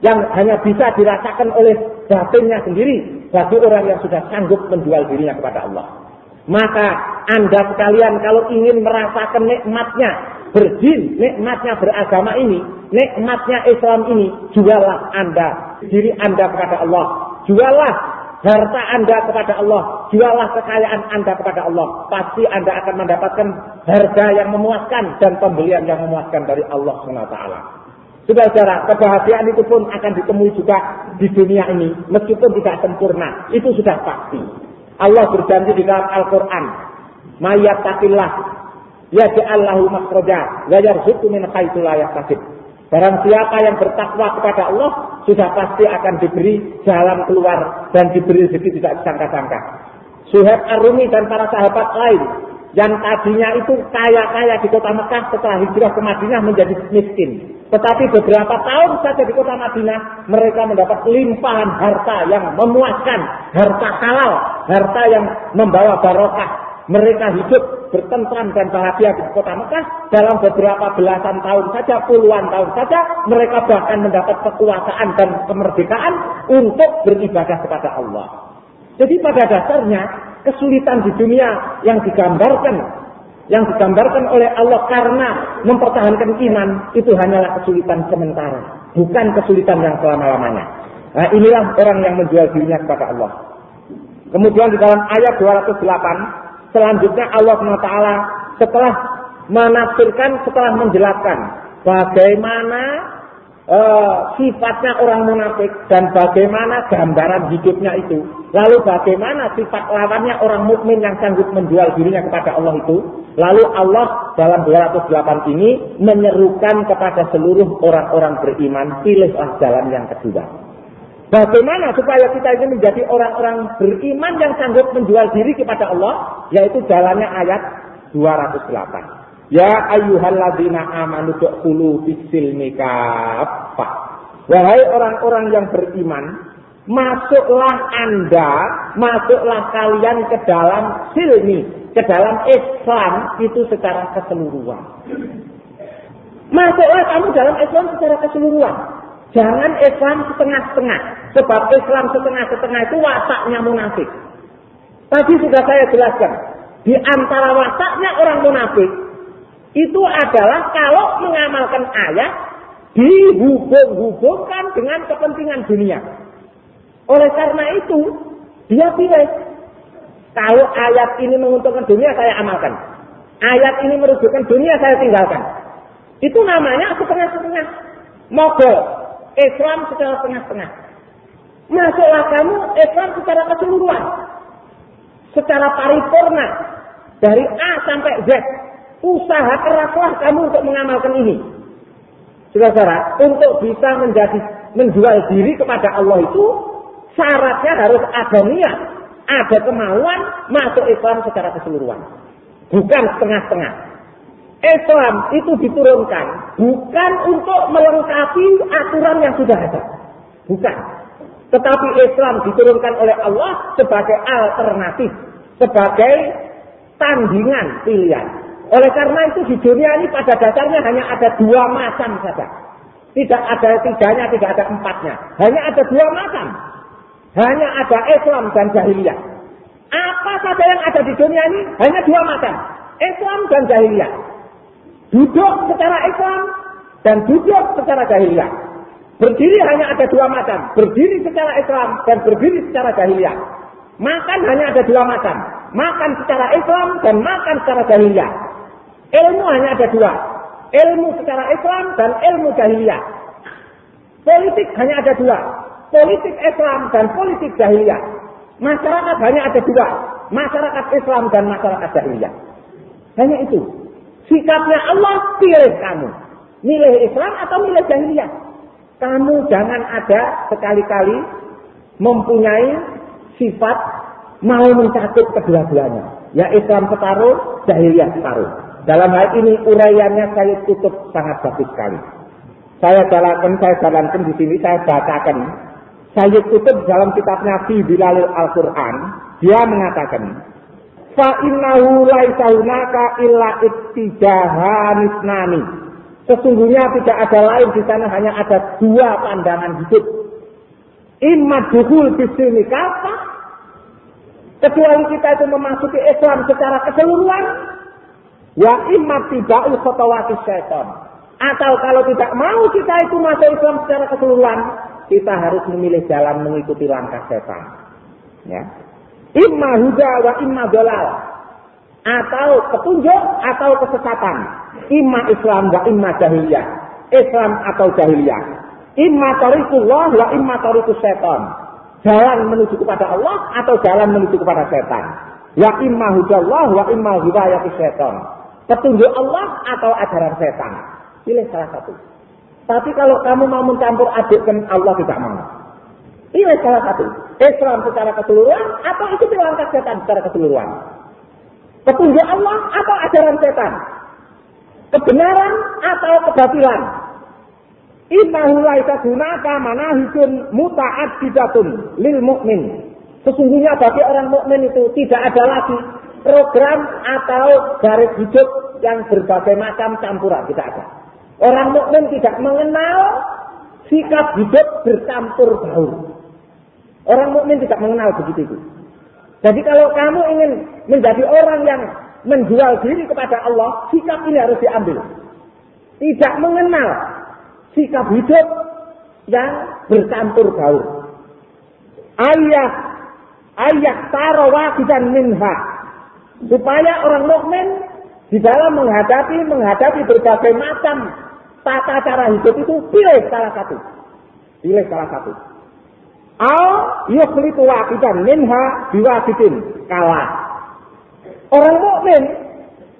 Yang hanya bisa dirasakan oleh batinnya sendiri bagi orang yang sudah sanggup menjual dirinya kepada Allah. Maka Anda sekalian kalau ingin merasakan nikmatnya berjin, nikmatnya beragama ini, nikmatnya Islam ini, jualah Anda diri Anda kepada Allah. Jualah harta Anda kepada Allah, jualah kekayaan Anda kepada Allah. Pasti Anda akan mendapatkan harga yang memuaskan dan pembelian yang memuaskan dari Allah SWT. Saudara, kebahagiaan itu pun akan ditemui juga di dunia ini, meskipun tidak sempurna. Itu sudah pasti. Allah berjanji di dalam Al-Quran, Mayat takillah, ya ja'allahu makroja, wa yarzuku min khaitu layak sakit. Barang siapa yang bertakwa kepada Allah, sudah pasti akan diberi jalan keluar dan diberi rezeki tidak disangka-sangka. Suhaib Ar-Rumi dan para sahabat lain yang tadinya itu kaya-kaya di kota Mekah setelah hijrah ke Madinah menjadi miskin. Tetapi beberapa tahun saja di kota Madinah, mereka mendapat limpahan harta yang memuaskan, harta halal, harta yang membawa barokah. Mereka hidup bertentram dan bahagia di kota Mekah dalam beberapa belasan tahun saja, puluhan tahun saja, mereka bahkan mendapat kekuasaan dan kemerdekaan untuk beribadah kepada Allah. Jadi pada dasarnya kesulitan di dunia yang digambarkan yang digambarkan oleh Allah karena mempertahankan iman itu hanyalah kesulitan sementara, bukan kesulitan yang selama-lamanya. Nah, inilah orang yang menjual dirinya kepada Allah. Kemudian di dalam ayat 208, selanjutnya Allah SWT setelah menafsirkan, setelah menjelaskan bagaimana uh, sifatnya orang munafik dan bagaimana gambaran hidupnya itu. Lalu bagaimana sifat lawannya orang mukmin yang sanggup menjual dirinya kepada Allah itu. Lalu Allah dalam 208 ini menyerukan kepada seluruh orang-orang beriman, pilihlah jalan yang kedua. Bagaimana supaya kita ini menjadi orang-orang beriman yang sanggup menjual diri kepada Allah? Yaitu jalannya ayat 208. Ya ayyuhalladzina amanu dukhulu kaffah. Wahai orang-orang yang beriman, masuklah Anda, masuklah kalian ke dalam silmi, ke dalam Islam itu secara keseluruhan. Masuklah kamu dalam Islam secara keseluruhan. Jangan Islam setengah-setengah. Sebab Islam setengah-setengah itu wataknya munafik. Tadi sudah saya jelaskan. Di antara wataknya orang munafik, itu adalah kalau mengamalkan ayat dihubung-hubungkan dengan kepentingan dunia. Oleh karena itu, dia pilih. Kalau ayat ini menguntungkan dunia, saya amalkan. Ayat ini merugikan dunia, saya tinggalkan. Itu namanya setengah-setengah. Mogol. Islam secara setengah-setengah. Masuklah kamu Islam secara keseluruhan. Secara paripurna. Dari A sampai Z Usaha keraslah kamu untuk mengamalkan ini. Saudara, untuk bisa menjadi menjual diri kepada Allah itu syaratnya harus ada niat, ada kemauan masuk Islam secara keseluruhan. Bukan setengah-setengah. Islam itu diturunkan bukan untuk melengkapi aturan yang sudah ada. Bukan. Tetapi Islam diturunkan oleh Allah sebagai alternatif, sebagai tandingan pilihan. Oleh karena itu di dunia ini pada dasarnya hanya ada dua macam saja. Tidak ada tiganya, tidak ada empatnya. Hanya ada dua macam. Hanya ada Islam dan jahiliyah. Apa saja yang ada di dunia ini hanya dua macam. Islam dan jahiliyah. Duduk secara Islam dan duduk secara jahiliyah. Berdiri hanya ada dua macam. Berdiri secara Islam dan berdiri secara jahiliyah. Makan hanya ada dua macam. Makan secara Islam dan makan secara jahiliyah. Ilmu hanya ada dua. Ilmu secara Islam dan ilmu jahiliyah. Politik hanya ada dua. Politik Islam dan politik jahiliyah. Masyarakat hanya ada dua. Masyarakat Islam dan masyarakat jahiliyah. Hanya itu. Sikapnya Allah pilih kamu. Milih Islam atau milih jahiliyah. Kamu jangan ada sekali-kali mempunyai sifat mau mencakup kedua-duanya. Ya Islam separuh, jahiliyah separuh. Dalam hal ini uraiannya saya tutup sangat bagus sekali. Saya jalankan, saya jalankan di sini, saya bacakan. Saya tutup dalam kitabnya Fi Bilalil Al-Quran. Dia mengatakan, Fa innahu laisa hunaka illa ittijahanisnani. Sesungguhnya tidak ada lain di sana hanya ada dua pandangan hidup. Imma duhul bisini kata. Kecuali kita itu memasuki Islam secara keseluruhan. Ya imma tidak khotawati syaitan. Atau kalau tidak mau kita itu masuk Islam secara keseluruhan. Kita harus memilih jalan mengikuti langkah setan. Ya. Imma huda wa imma dolal. Atau petunjuk atau kesesatan. Imma Islam wa imma jahiliyah. Islam atau jahiliyah. Imma tarikullah wa imma tarikus setan. Jalan menuju kepada Allah atau jalan menuju kepada setan. Wa imma hudallah wa imma hidayah setan. Petunjuk Allah atau ajaran setan. Pilih salah satu. Tapi kalau kamu mau mencampur adukkan Allah tidak mau. Pilih salah satu. Islam secara keseluruhan atau itu langkah setan secara keseluruhan. Petunjuk Allah atau ajaran setan. Kebenaran atau kebatilan. Innahu laisa gunaka manahijun bidatun lil mukmin. Sesungguhnya bagi orang mukmin itu tidak ada lagi program atau garis hidup yang berbagai macam campuran tidak ada. Orang mukmin tidak mengenal sikap hidup bercampur baur. Orang mukmin tidak mengenal begitu itu. Jadi kalau kamu ingin menjadi orang yang menjual diri kepada Allah, sikap ini harus diambil. Tidak mengenal sikap hidup yang bercampur baur. Ayah ayah tarawa dan minha. Supaya orang mukmin di dalam menghadapi menghadapi berbagai macam tata cara hidup itu pilih salah satu. Pilih salah satu. Al yukhlitu waqidan minha biwaqidin kalah. Orang mukmin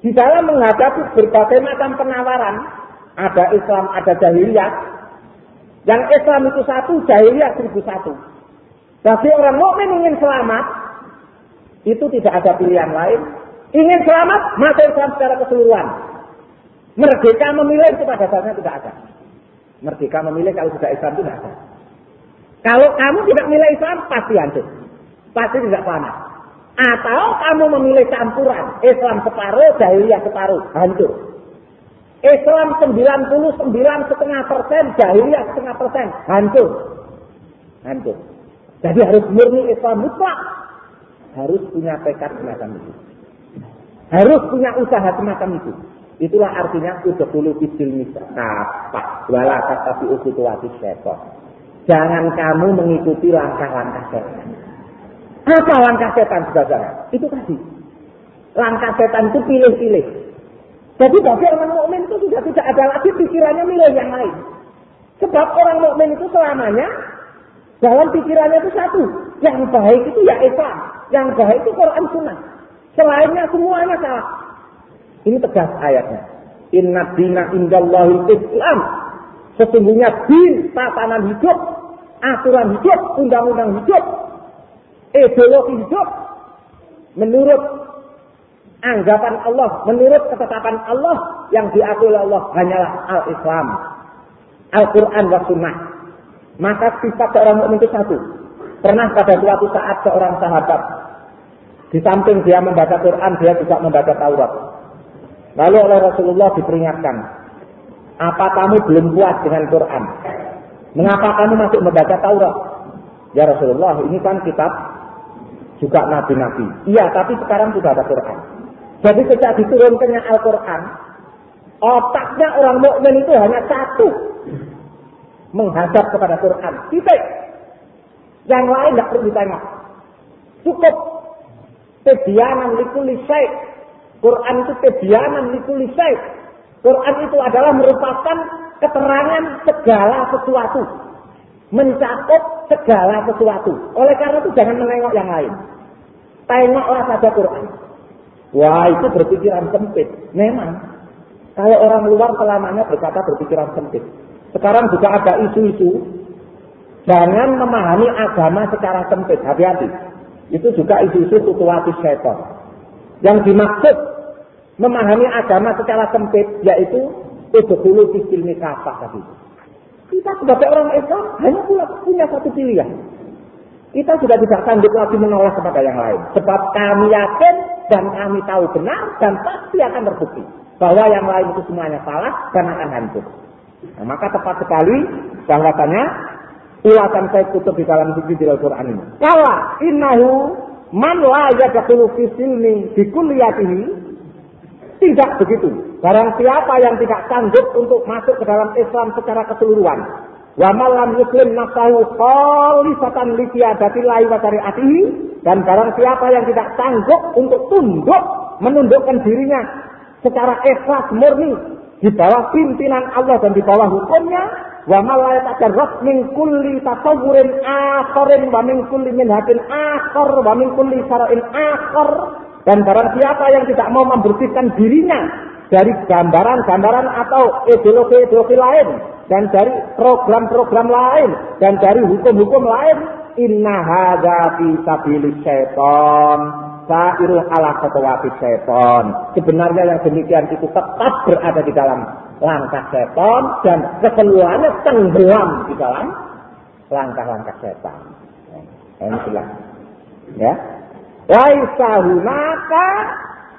di dalam menghadapi berbagai macam penawaran, ada Islam, ada jahiliyah. Yang Islam itu satu, jahiliyah seribu satu. Tapi orang mukmin ingin selamat, itu tidak ada pilihan lain. Ingin selamat, masuk Islam secara keseluruhan. Merdeka memilih itu pada dasarnya tidak ada. Merdeka memilih kalau sudah Islam itu tidak ada. Kalau kamu tidak memilih Islam, pasti hancur. Pasti tidak selamat. Atau kamu memilih campuran. Islam separuh, jahiliyah separuh. Hancur. Islam 99 setengah persen, jahiliyah setengah persen. Hancur. Hancur. Jadi harus murni Islam mutlak. Harus punya tekad semacam itu. Harus punya usaha semacam itu. Itulah artinya bidil misal. Apa? Wala tapi usutuwati syaitan. Jangan kamu mengikuti langkah-langkah setan. Apa langkah setan saudara? Itu tadi. Langkah setan itu pilih-pilih. Jadi bagi orang mukmin itu sudah tidak ada lagi pikirannya milih yang lain. Sebab orang mukmin itu selamanya dalam pikirannya itu satu. Yang baik itu ya Islam. Yang baik itu Quran Sunnah. Selainnya semuanya salah. Ini tegas ayatnya. Inna dina indallahil Islam. Sesungguhnya din, tatanan hidup, aturan hidup, undang-undang hidup, ideologi hidup, menurut anggapan Allah, menurut ketetapan Allah yang oleh Allah hanyalah al-Islam, Al-Quran wa Sunnah. Maka sifat seorang mukmin itu satu. Pernah pada suatu saat seorang sahabat di samping dia membaca Quran, dia juga membaca Taurat. Lalu oleh Rasulullah diperingatkan, apa kamu belum puas dengan Quran? Mengapa kamu masih membaca Taurat? Ya Rasulullah, ini kan kitab juga nabi-nabi. Iya, tapi sekarang sudah ada Quran. Jadi sejak diturunkannya Al-Quran, otaknya orang mukmin itu hanya satu, menghadap kepada Quran. Titik. Yang lain tidak perlu ditengok. Cukup tebianan likuli. Quran itu tebianan likuli. Quran itu adalah merupakan keterangan segala sesuatu. Mencakup segala sesuatu. Oleh karena itu jangan menengok yang lain. Tengoklah saja Quran. Wah itu berpikiran sempit. Memang. Kalau orang luar selamanya berkata berpikiran sempit. Sekarang juga ada isu-isu jangan memahami agama secara sempit. Hati-hati. Itu juga isu-isu situasi setan. Yang dimaksud memahami agama secara sempit yaitu itu dulu ilmi kafah tadi. Kita sebagai orang Islam hanya punya satu pilihan. Kita sudah tidak sanggup lagi menolak kepada yang lain. Sebab kami yakin dan kami tahu benar dan pasti akan terbukti bahwa yang lain itu semuanya salah dan akan hancur. Nah, maka tepat sekali bahwasanya ulatan saya kutub di dalam suci di Al-Quran ini. Kala innahu man la yadkhulu fi silmi kulliyatihi tidak begitu. Barang siapa yang tidak sanggup untuk masuk ke dalam Islam secara keseluruhan, wa malam muslim nafsahu khalisatan li qiyadati lahi wa syariatihi dan barang siapa yang tidak sanggup untuk tunduk menundukkan dirinya secara ikhlas murni di bawah pimpinan Allah dan di bawah hukumnya wa malayat ajarrat min kulli tasawurin akharin wa min kulli minhatin akhar wa min kulli syara'in akhar. Dan barang siapa yang tidak mau membersihkan dirinya dari gambaran-gambaran atau ideologi-ideologi lain dan dari program-program lain dan dari hukum-hukum lain inna hadza fi sabilis syaitan sairul ala khatawati seton. Sebenarnya yang demikian itu tetap berada di dalam langkah seton dan keseluruhannya tenggelam di dalam langkah-langkah setan. Ya, ini jelas. Ya. Laisa hunaka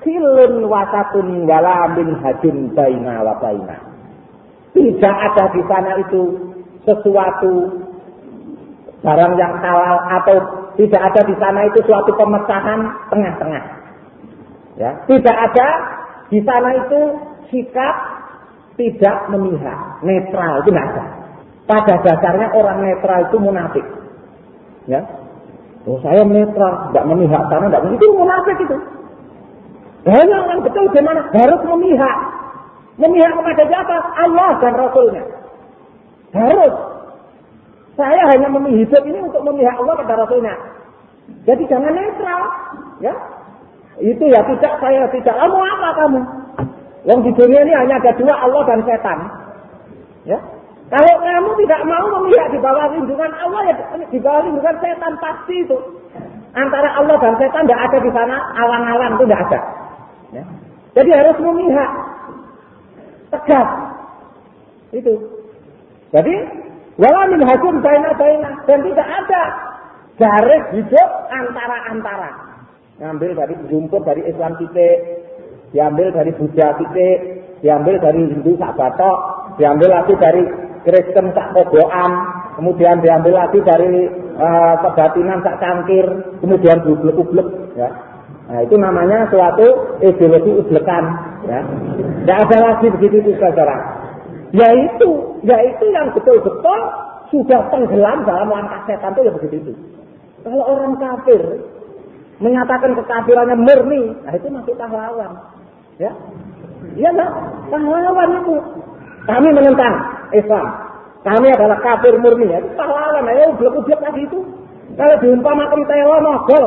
kilun wasatun wala min hajun baina wa baina. Tidak ada di sana itu sesuatu barang yang halal atau tidak ada di sana itu suatu pemecahan tengah-tengah. Ya, tidak ada di sana itu sikap tidak memihak, netral itu tidak ada. Pada dasarnya orang netral itu munafik. Ya, oh saya netral, tidak memihak sana, tidak itu munafik itu. Hanya yang betul gimana? Harus memihak. Memihak kepada siapa? Allah dan Rasulnya. Harus saya hanya hidup ini untuk memihak Allah kepada Rasulnya. Jadi jangan netral. Ya. Itu ya tidak saya tidak. Kamu apa kamu? Yang di dunia ini hanya ada dua Allah dan setan. Ya. Kalau kamu tidak mau memihak di bawah lindungan Allah ya di bawah lindungan setan pasti itu. Antara Allah dan setan tidak ada di sana alang-alang itu tidak ada. Ya. Jadi harus memihak tegas. Itu. Jadi Wala min baina baina dan tidak ada garis hidup antara-antara. Ngambil dari rumput dari Islam titik, diambil dari Buddha titik, diambil dari Hindu sak batok, diambil lagi dari Kristen sak kodoan, kemudian diambil lagi dari uh, kebatinan sak cangkir, kemudian bublek-bublek ya. Nah, itu namanya suatu ideologi ublekan ya. Tidak ada lagi begitu itu saudara. Yaitu, yaitu yang betul-betul sudah tenggelam dalam langkah setan itu ya begitu itu. Kalau orang kafir menyatakan kekafirannya murni, nah itu masih pahlawan. Ya, iya enggak? Pahlawan itu. Kami menentang Islam. Kami adalah kafir murni. Ya, itu pahlawan. Ayo ublek-ublek tadi itu. Kalau diumpamakan telo mogol.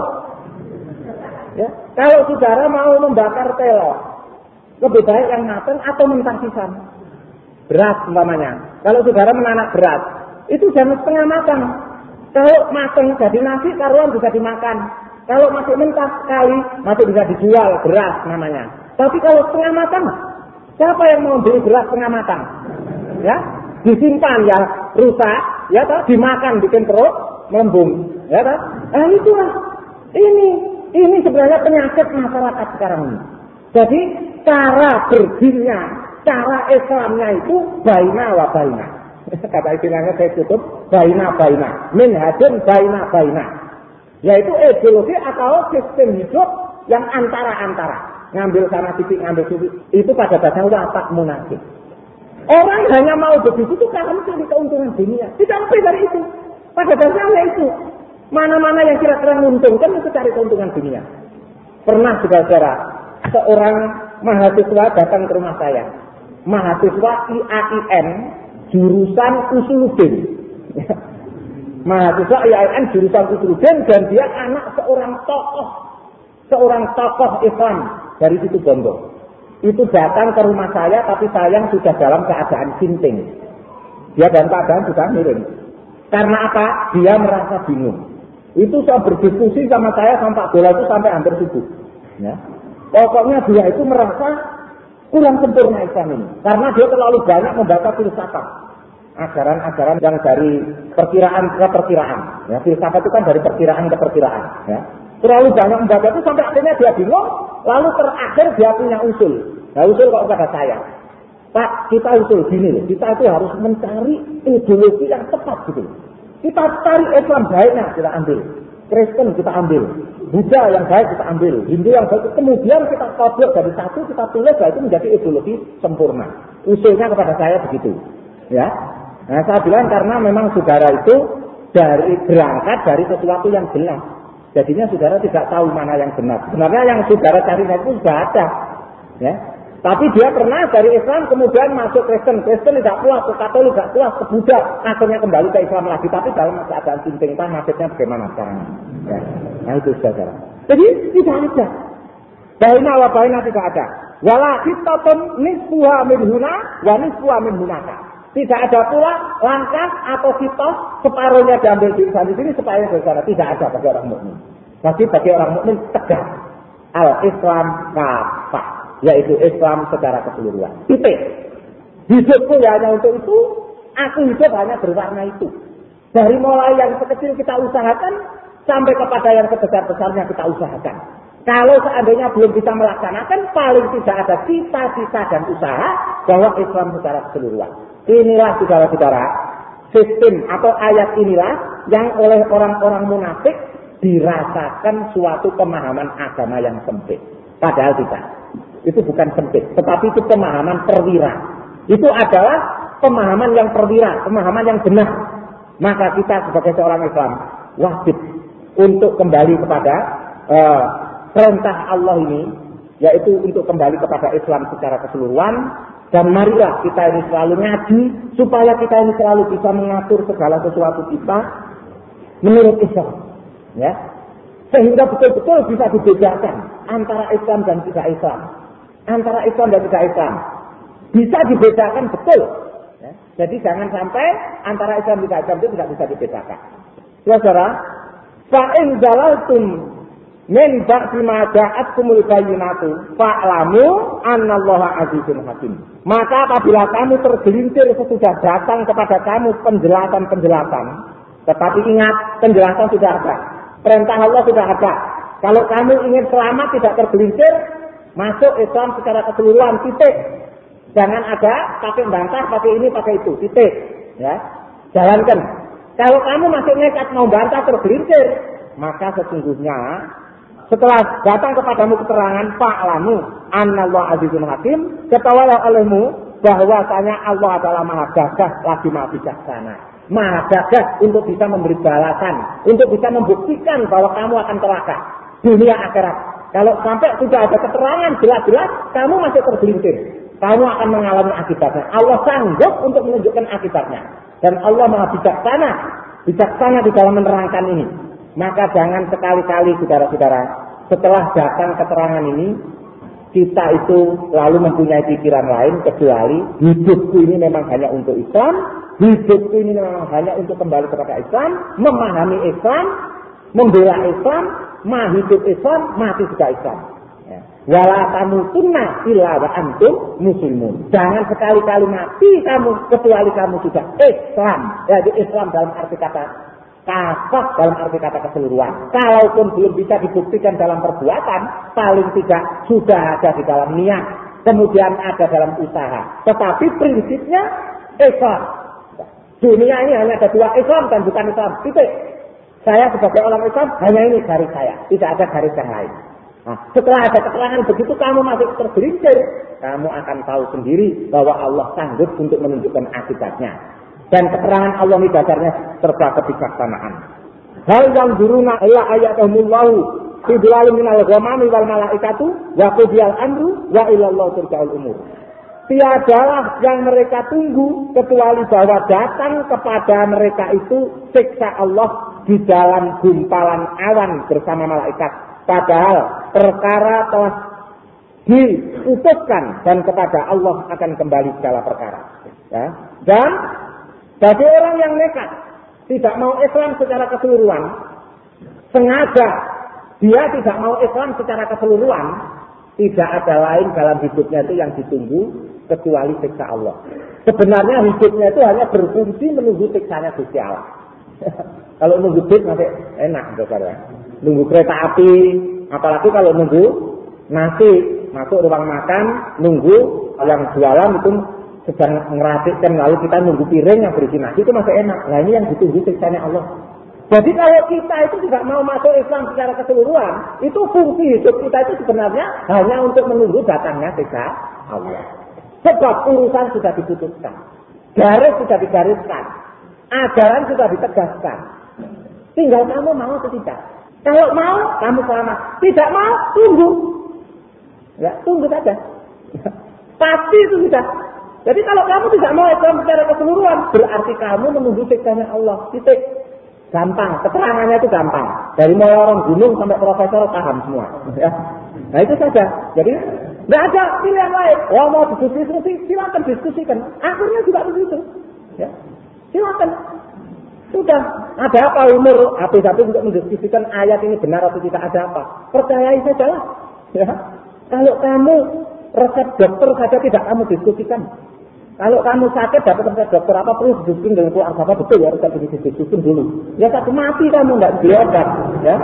Ya, kalau saudara mau membakar telo, lebih baik yang matang atau mentang pisang. beras umpamanya. Kalau saudara menanak beras, itu jangan setengah matang. Kalau matang jadi nasi, karuan bisa dimakan. Kalau masih mentah sekali, masih bisa dijual beras namanya. Tapi kalau setengah matang, siapa yang mau beli beras setengah matang? Ya, disimpan ya rusak, ya toh dimakan bikin perut melembung, ya toh. Nah itulah ini ini sebenarnya penyakit masyarakat sekarang ini. Jadi cara berjinnya, cara Islamnya itu baina wa baina. Kata istilahnya saya tutup, baina baina. Minhajun baina baina. Yaitu ideologi atau sistem hidup yang antara-antara. Ngambil sana titik, ngambil titik. Itu pada dasarnya watak munafik. Orang hanya mau begitu itu karena mencari keuntungan dunia. Tidak lebih dari itu. Pada dasarnya itu. Mana-mana yang kira-kira menguntungkan itu cari keuntungan dunia. Pernah juga saudara, seorang mahasiswa datang ke rumah saya. Mahasiswa IAIN jurusan usuluddin. mahasiswa IAIN jurusan usuluddin dan dia anak seorang tokoh seorang tokoh Islam dari situ Bondo. Itu datang ke rumah saya tapi sayang sudah dalam keadaan sinting. Dia dalam keadaan sudah miring. Karena apa? Dia merasa bingung. Itu saya berdiskusi sama saya sampai bola itu sampai hampir subuh. Ya. Pokoknya dia itu merasa kurang sempurna Islam ini. Karena dia terlalu banyak membaca filsafat. Ajaran-ajaran yang dari perkiraan ke perkiraan. Ya, filsafat itu kan dari perkiraan ke perkiraan. Ya. Terlalu banyak membaca itu sampai akhirnya dia bingung. Lalu terakhir dia punya usul. Nah usul kok kepada saya. Pak, kita usul gini loh. Kita itu harus mencari ideologi yang tepat gitu. Kita cari Islam baiknya kita ambil. Kristen kita ambil, Buddha yang baik kita ambil, Hindu yang baik. Kemudian kita kodok dari satu kita tulis, itu menjadi ideologi sempurna. Usulnya kepada saya begitu, ya. Nah saya bilang karena memang saudara itu dari berangkat dari sesuatu yang jelas. Jadinya saudara tidak tahu mana yang benar. Sebenarnya yang saudara cari itu sudah ada, ya. Tapi dia pernah dari Islam kemudian masuk Kristen. Kristen tidak puas, ke Katolik tidak puas, ke Buddha. Akhirnya kembali ke Islam lagi. Tapi dalam keadaan cincin nasibnya bagaimana sekarang? Ya. Nah itu saudara. Jadi tidak ada. Baina wa baina tidak ada. Wala hitatun nisfuha min huna wa nisfuha min hunaka. Tidak ada pula langkah atau kitos separuhnya diambil di sana di sini separuhnya di sana. Tidak ada bagi orang mukmin. Tapi bagi orang mukmin tegak. Al Islam kafah yaitu Islam secara keseluruhan. Titik. Hidupku ya hanya untuk itu, aku hidup hanya berwarna itu. Dari mulai yang sekecil kita usahakan, sampai kepada yang sebesar-besarnya kita usahakan. Kalau seandainya belum bisa melaksanakan, paling tidak ada cita-cita dan usaha bahwa Islam secara keseluruhan. Inilah saudara-saudara, sistem atau ayat inilah yang oleh orang-orang munafik dirasakan suatu pemahaman agama yang sempit. Padahal tidak. Itu bukan sempit, tetapi itu pemahaman perwira. Itu adalah pemahaman yang perwira, pemahaman yang benar. Maka kita sebagai seorang Islam wajib untuk kembali kepada uh, perintah Allah ini, yaitu untuk kembali kepada Islam secara keseluruhan. Dan marilah kita ini selalu ngaji supaya kita ini selalu bisa mengatur segala sesuatu kita menurut Islam. Ya, sehingga betul-betul bisa dibedakan antara Islam dan tidak Islam antara Islam dan tidak Islam. Bisa dibedakan betul. Ya. Jadi jangan sampai antara Islam dan tidak Islam itu tidak bisa dibedakan. Ya saudara, fa'in jalaltum min ba'di ma ja'atkumul bayyinatu fa'lamu annallaha azizun hakim. Maka apabila kamu tergelincir sesudah datang kepada kamu penjelasan-penjelasan, tetapi ingat penjelasan sudah ada, perintah Allah sudah ada. Kalau kamu ingin selamat tidak tergelincir, Masuk Islam secara keseluruhan titik. Jangan ada pakai bantah, pakai ini, pakai itu, titik. Ya, jalankan. Kalau kamu masih nekat mau bantah tergelincir, maka sesungguhnya setelah datang kepadamu keterangan Pak Lamu, Allah Azizun Hakim, ketawalah olehmu bahwasanya Allah adalah maha gagah lagi maha bijaksana. Maha gagah untuk bisa memberi balasan, untuk bisa membuktikan bahwa kamu akan celaka dunia akhirat. Kalau sampai sudah ada keterangan jelas-jelas, kamu masih tergelincir. Kamu akan mengalami akibatnya. Allah sanggup untuk menunjukkan akibatnya. Dan Allah maha bijaksana. Bijaksana di dalam menerangkan ini. Maka jangan sekali-kali saudara-saudara, setelah datang keterangan ini, kita itu lalu mempunyai pikiran lain kecuali hidupku ini memang hanya untuk Islam, hidupku ini memang hanya untuk kembali kepada Islam, memahami Islam, membela Islam, mah hidup Islam, mati juga Islam. Ya. Wala kamu tunna illa wa antum muslimun. Jangan sekali-kali mati kamu kecuali kamu sudah Islam. Jadi Islam dalam arti kata kafah dalam arti kata keseluruhan. Kalaupun belum bisa dibuktikan dalam perbuatan, paling tidak sudah ada di dalam niat, kemudian ada dalam usaha. Tetapi prinsipnya Islam. Dunia ini hanya ada dua Islam dan bukan Islam. Titik. Saya sebagai orang Islam hanya ini garis saya, tidak ada garis yang lain. Nah, setelah ada keterangan begitu kamu masih tergelincir, kamu akan tahu sendiri bahwa Allah sanggup untuk menunjukkan akibatnya. Dan keterangan Allah ini dasarnya serba kebijaksanaan. Hal yang duruna ila ayatamullahu fi dilali minal ghamami wal malaikatu wa qudiyal amru wa ilallah turja'ul umur. Tiadalah yang mereka tunggu kecuali bahwa datang kepada mereka itu siksa Allah di dalam gumpalan awan bersama malaikat. Padahal perkara telah diputuskan dan kepada Allah akan kembali segala perkara. Ya. Dan bagi orang yang nekat, tidak mau Islam secara keseluruhan, sengaja dia tidak mau Islam secara keseluruhan, tidak ada lain dalam hidupnya itu yang ditunggu kecuali siksa Allah. Sebenarnya hidupnya itu hanya berfungsi menunggu siksanya Gusti Allah. kalau nunggu bis masih enak, saudara. Nunggu kereta api, apalagi kalau nunggu nasi masuk ruang makan, nunggu yang jualan itu sedang ngerapikan lalu kita nunggu piring yang berisi nasi itu masih enak. Nah ini yang ditunggu siksanya Allah. Jadi kalau kita itu tidak mau masuk Islam secara keseluruhan, itu fungsi hidup kita itu sebenarnya hanya untuk menunggu datangnya siksa Allah. Sebab urusan sudah diputuskan, garis sudah digariskan, ajaran sudah ditegaskan. Tinggal kamu mau atau tidak. Kalau mau, kamu selamat. Tidak mau, tunggu. Ya, tunggu saja. Pasti itu sudah jadi kalau kamu tidak mau Islam secara keseluruhan, berarti kamu menunggu siksanya Allah. Titik. Gampang, keterangannya itu gampang. Dari mulai orang gunung sampai profesor paham semua. Ya. Nah itu saja. Jadi tidak ada pilihan lain. Wah mau diskusi, silakan diskusikan. Akhirnya juga begitu. Ya. Silakan. Sudah. Ada apa umur habis-habis untuk mendiskusikan ayat ini benar atau tidak ada apa. Percayai saja lah. Ya. Kalau kamu resep dokter saja tidak kamu diskusikan. Kalau kamu sakit dapat resep dokter apa perlu didiskusin dengan keluarga apa betul ya resep ini didiskusin dulu. Ya satu mati kamu nggak beli obat, ya.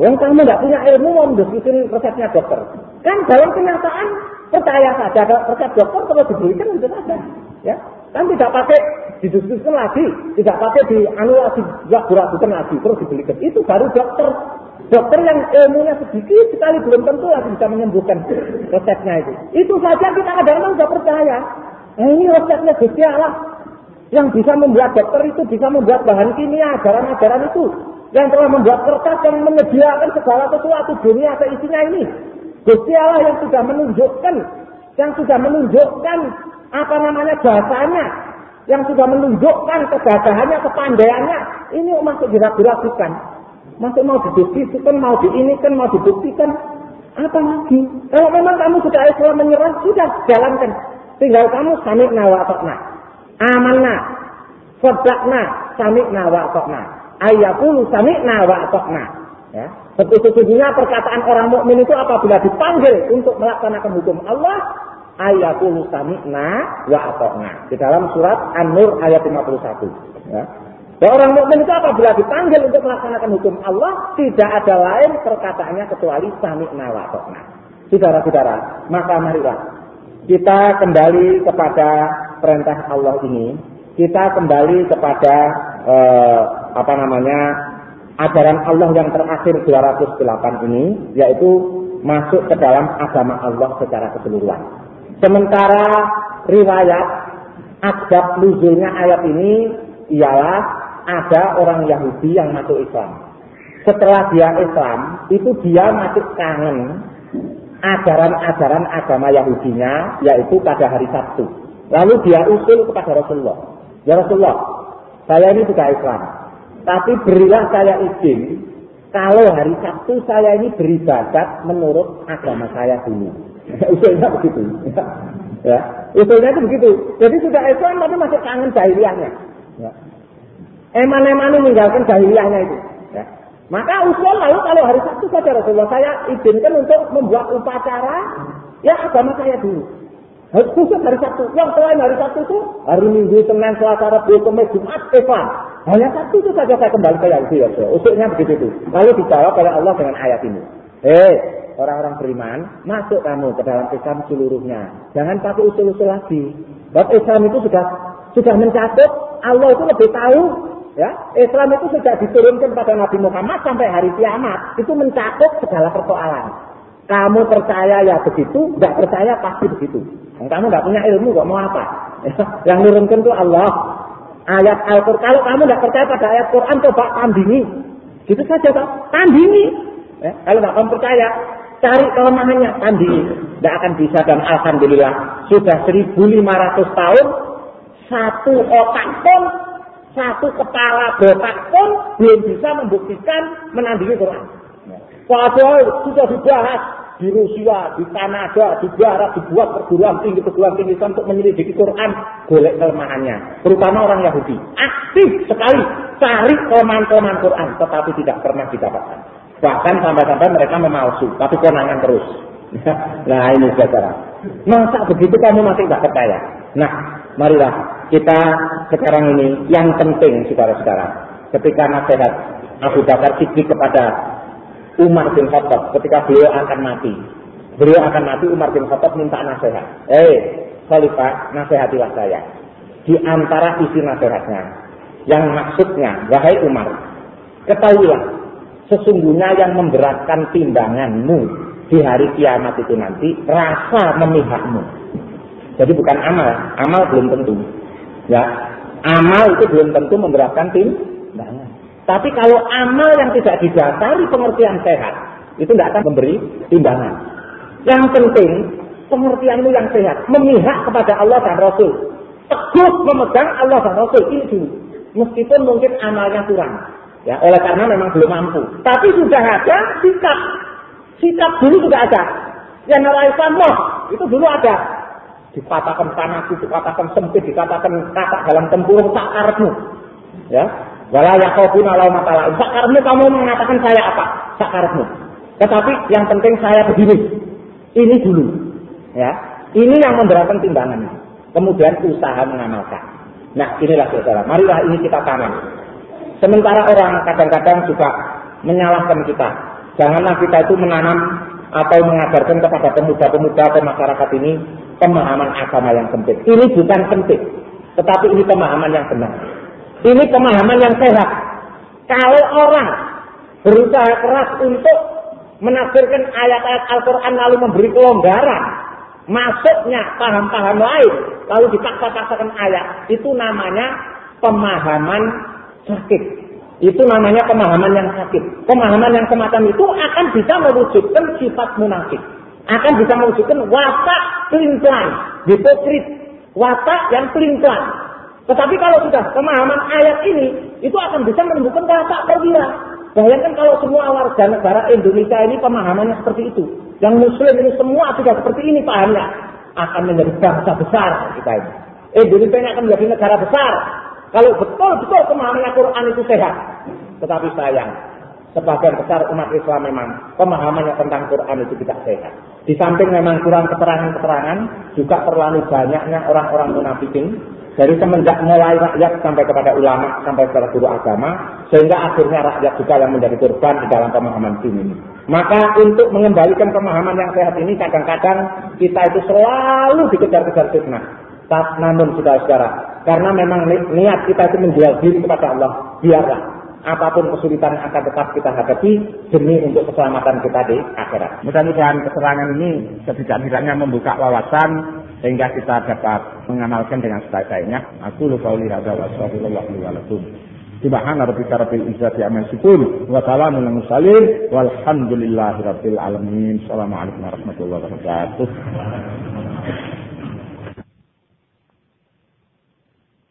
Yang kamu nggak punya ilmu mau mendiskusin resepnya dokter. Kan dalam kenyataan percaya saja resep dokter kalau diberikan itu saja, ya. Kan tidak pakai didiskusikan lagi, tidak pakai di anu lagi, nggak diragukan lagi, terus dibelikan. Itu baru dokter. Dokter yang ilmunya sedikit sekali belum tentu lagi bisa menyembuhkan resepnya itu. Itu saja kita kadang-kadang sudah percaya. Nah ini resepnya Gusti Allah yang bisa membuat dokter itu bisa membuat bahan kimia, ajaran-ajaran itu yang telah membuat kertas yang menyediakan segala sesuatu dunia seisinya ini. Gusti Allah yang sudah menunjukkan, yang sudah menunjukkan apa namanya jasanya, yang sudah menunjukkan kegagahannya, kepandaiannya, ini masuk diragukan. Masuk mau didiskusikan, mau diinikan, mau dibuktikan, apa lagi? Kalau memang kamu sudah Islam menyerah, sudah jalankan. Tinggal kamu sami'na wa atokna. Amanna. Sadaqna sami'na wa atokna. Ayakulu sami'na wa atokna. Ya. Sesungguhnya perkataan orang mukmin itu apabila dipanggil untuk melaksanakan hukum Allah, ayakulu sami'na wa atokna. Di dalam surat An-Nur ayat 51. Ya. Dan orang mukmin itu apabila dipanggil untuk melaksanakan hukum Allah, tidak ada lain perkataannya kecuali sami'na wa atokna. Saudara-saudara, maka marilah kita kembali kepada perintah Allah ini, kita kembali kepada eh, apa namanya ajaran Allah yang terakhir 208 ini, yaitu masuk ke dalam agama Allah secara keseluruhan. Sementara riwayat adab nuzulnya ayat ini ialah ada orang Yahudi yang masuk Islam. Setelah dia Islam, itu dia masih kangen ajaran-ajaran agama Yahudinya yaitu pada hari Sabtu. Lalu dia usul kepada Rasulullah. Ya Rasulullah, saya ini sudah Islam. Tapi berilah saya izin kalau hari Sabtu saya ini beribadat menurut agama saya dulu. Usulnya begitu. ya, usulnya itu begitu. Jadi sudah Islam tapi masih kangen jahiliyahnya. Ya. Eman-eman meninggalkan jahiliyahnya itu. Ya. Maka usul lalu kalau hari Sabtu saja Rasulullah saya izinkan untuk membuat upacara ya agama saya dulu. Khusus hari Sabtu. Yang selain hari Sabtu itu hari Minggu, Senin, Selasa, Rabu, Kamis, Jumat, Islam. Hanya Sabtu itu saja saya kembali ke Yahudi. Ya, Usulnya begitu itu. Lalu dijawab oleh Allah dengan ayat ini. Eh, orang-orang beriman, masuk kamu ke dalam Islam seluruhnya. Jangan pakai usul-usul lagi. Sebab Islam itu sudah sudah mencakup, Allah itu lebih tahu. Ya, Islam itu sudah diturunkan pada Nabi Muhammad sampai hari kiamat. Itu mencakup segala persoalan. Kamu percaya ya begitu, tidak percaya pasti begitu. Kamu tidak punya ilmu kok mau apa? Yang nurunkan itu Allah. Ayat Al-Quran. Kalau kamu tidak percaya pada ayat Quran, coba tandingi. Gitu saja, Pak. Tandingi. Ya, kalau tidak kamu percaya, cari kelemahannya, tandingi. Tidak akan bisa dan Alhamdulillah. Sudah 1500 tahun, satu otak pun, satu kepala botak pun belum bisa membuktikan menandingi Quran. Padahal sudah dibahas di Rusia, di Kanada, di Barat dibuat perguruan tinggi perguruan tinggi untuk menyelidiki Quran, golek kelemahannya. Terutama orang Yahudi aktif sekali cari kelemahan-kelemahan Quran, tetapi tidak pernah didapatkan. Bahkan sampai-sampai mereka memalsu, tapi konangan terus. nah ini saudara. Masa begitu kamu masih tidak percaya? Nah, marilah kita sekarang ini yang penting saudara-saudara. Ketika nasihat Abu Bakar Siddiq kepada Umar bin Khattab ketika beliau akan mati. Beliau akan mati, Umar bin Khattab minta nasihat. Eh, Khalifah, nasihatilah saya. Di antara isi nasihatnya, yang maksudnya, wahai Umar, ketahuilah, sesungguhnya yang memberatkan timbanganmu di hari kiamat itu nanti, rasa memihakmu. Jadi bukan amal, amal belum tentu. Ya, amal itu belum tentu memberatkan timbangan. Tapi kalau amal yang tidak didasari pengertian sehat, itu tidak akan memberi timbangan. Yang penting, pengertianmu yang sehat. Memihak kepada Allah dan Rasul. Teguh memegang Allah dan Rasul. Ini dulu. Meskipun mungkin amalnya kurang. Ya, oleh karena memang belum mampu. Tapi sudah ada sikap. Sikap dulu sudah ada. Yang Islam itu dulu ada. Dikatakan panas, dikatakan sempit, dikatakan kata dalam tempurung sakarmu. Ya, Wala yakhafuna laumata laim. Sakarmu kamu mengatakan saya apa? Sakarmu. Tetapi yang penting saya begini. Ini dulu. Ya. Ini yang memberatkan timbangannya. Kemudian usaha mengamalkan. Nah, inilah saudara. Marilah ini kita tanam. Sementara orang kadang-kadang juga menyalahkan kita. Janganlah kita itu menanam atau mengajarkan kepada pemuda-pemuda atau masyarakat ini pemahaman agama yang sempit. Ini bukan sempit, tetapi ini pemahaman yang benar. Ini pemahaman yang sehat. Kalau orang berusaha keras untuk menafsirkan ayat-ayat Al-Quran lalu memberi kelonggaran, masuknya paham-paham lain, lalu dipaksa-paksakan ayat, itu namanya pemahaman sakit. Itu namanya pemahaman yang sakit. Pemahaman yang semacam itu akan bisa mewujudkan sifat munafik. Akan bisa mewujudkan watak pelin-pelan, hipokrit, watak yang pelin-pelan. Tetapi kalau sudah pemahaman ayat ini, itu akan bisa menunjukkan watak perwira. Bayangkan kalau semua warga negara Indonesia ini pemahamannya seperti itu. Yang muslim ini semua tidak seperti ini pahamnya. Akan menjadi bangsa besar kita ini. Indonesia ini akan menjadi negara besar. Kalau betul-betul pemahamannya Quran itu sehat. Tetapi sayang, sebagian besar umat Islam memang pemahamannya tentang Quran itu tidak sehat. Di samping memang kurang keterangan-keterangan, juga terlalu banyaknya orang-orang munafikin dari semenjak mulai rakyat sampai kepada ulama, sampai kepada guru agama, sehingga akhirnya rakyat juga yang menjadi korban di dalam pemahaman ini. Maka untuk mengembalikan pemahaman yang sehat ini, kadang-kadang kita itu selalu dikejar-kejar fitnah. Namun saudara-saudara, karena memang niat kita itu menjual diri kepada Allah, biarlah apa pun kesulitan yang akan tetap kita hadapi demi untuk keselamatan kita di akhirat. Mudah-mudahan keterangan ini setidak-tidaknya membuka wawasan sehingga kita dapat mengamalkan dengan sebaik-baiknya. Aku lupa hadza wa astagfirullah li wa lakum. Subhana rabbika rabbil izzati amma yasifun wa salamun alal mursalin walhamdulillahi rabbil alamin. Assalamualaikum warahmatullahi wabarakatuh.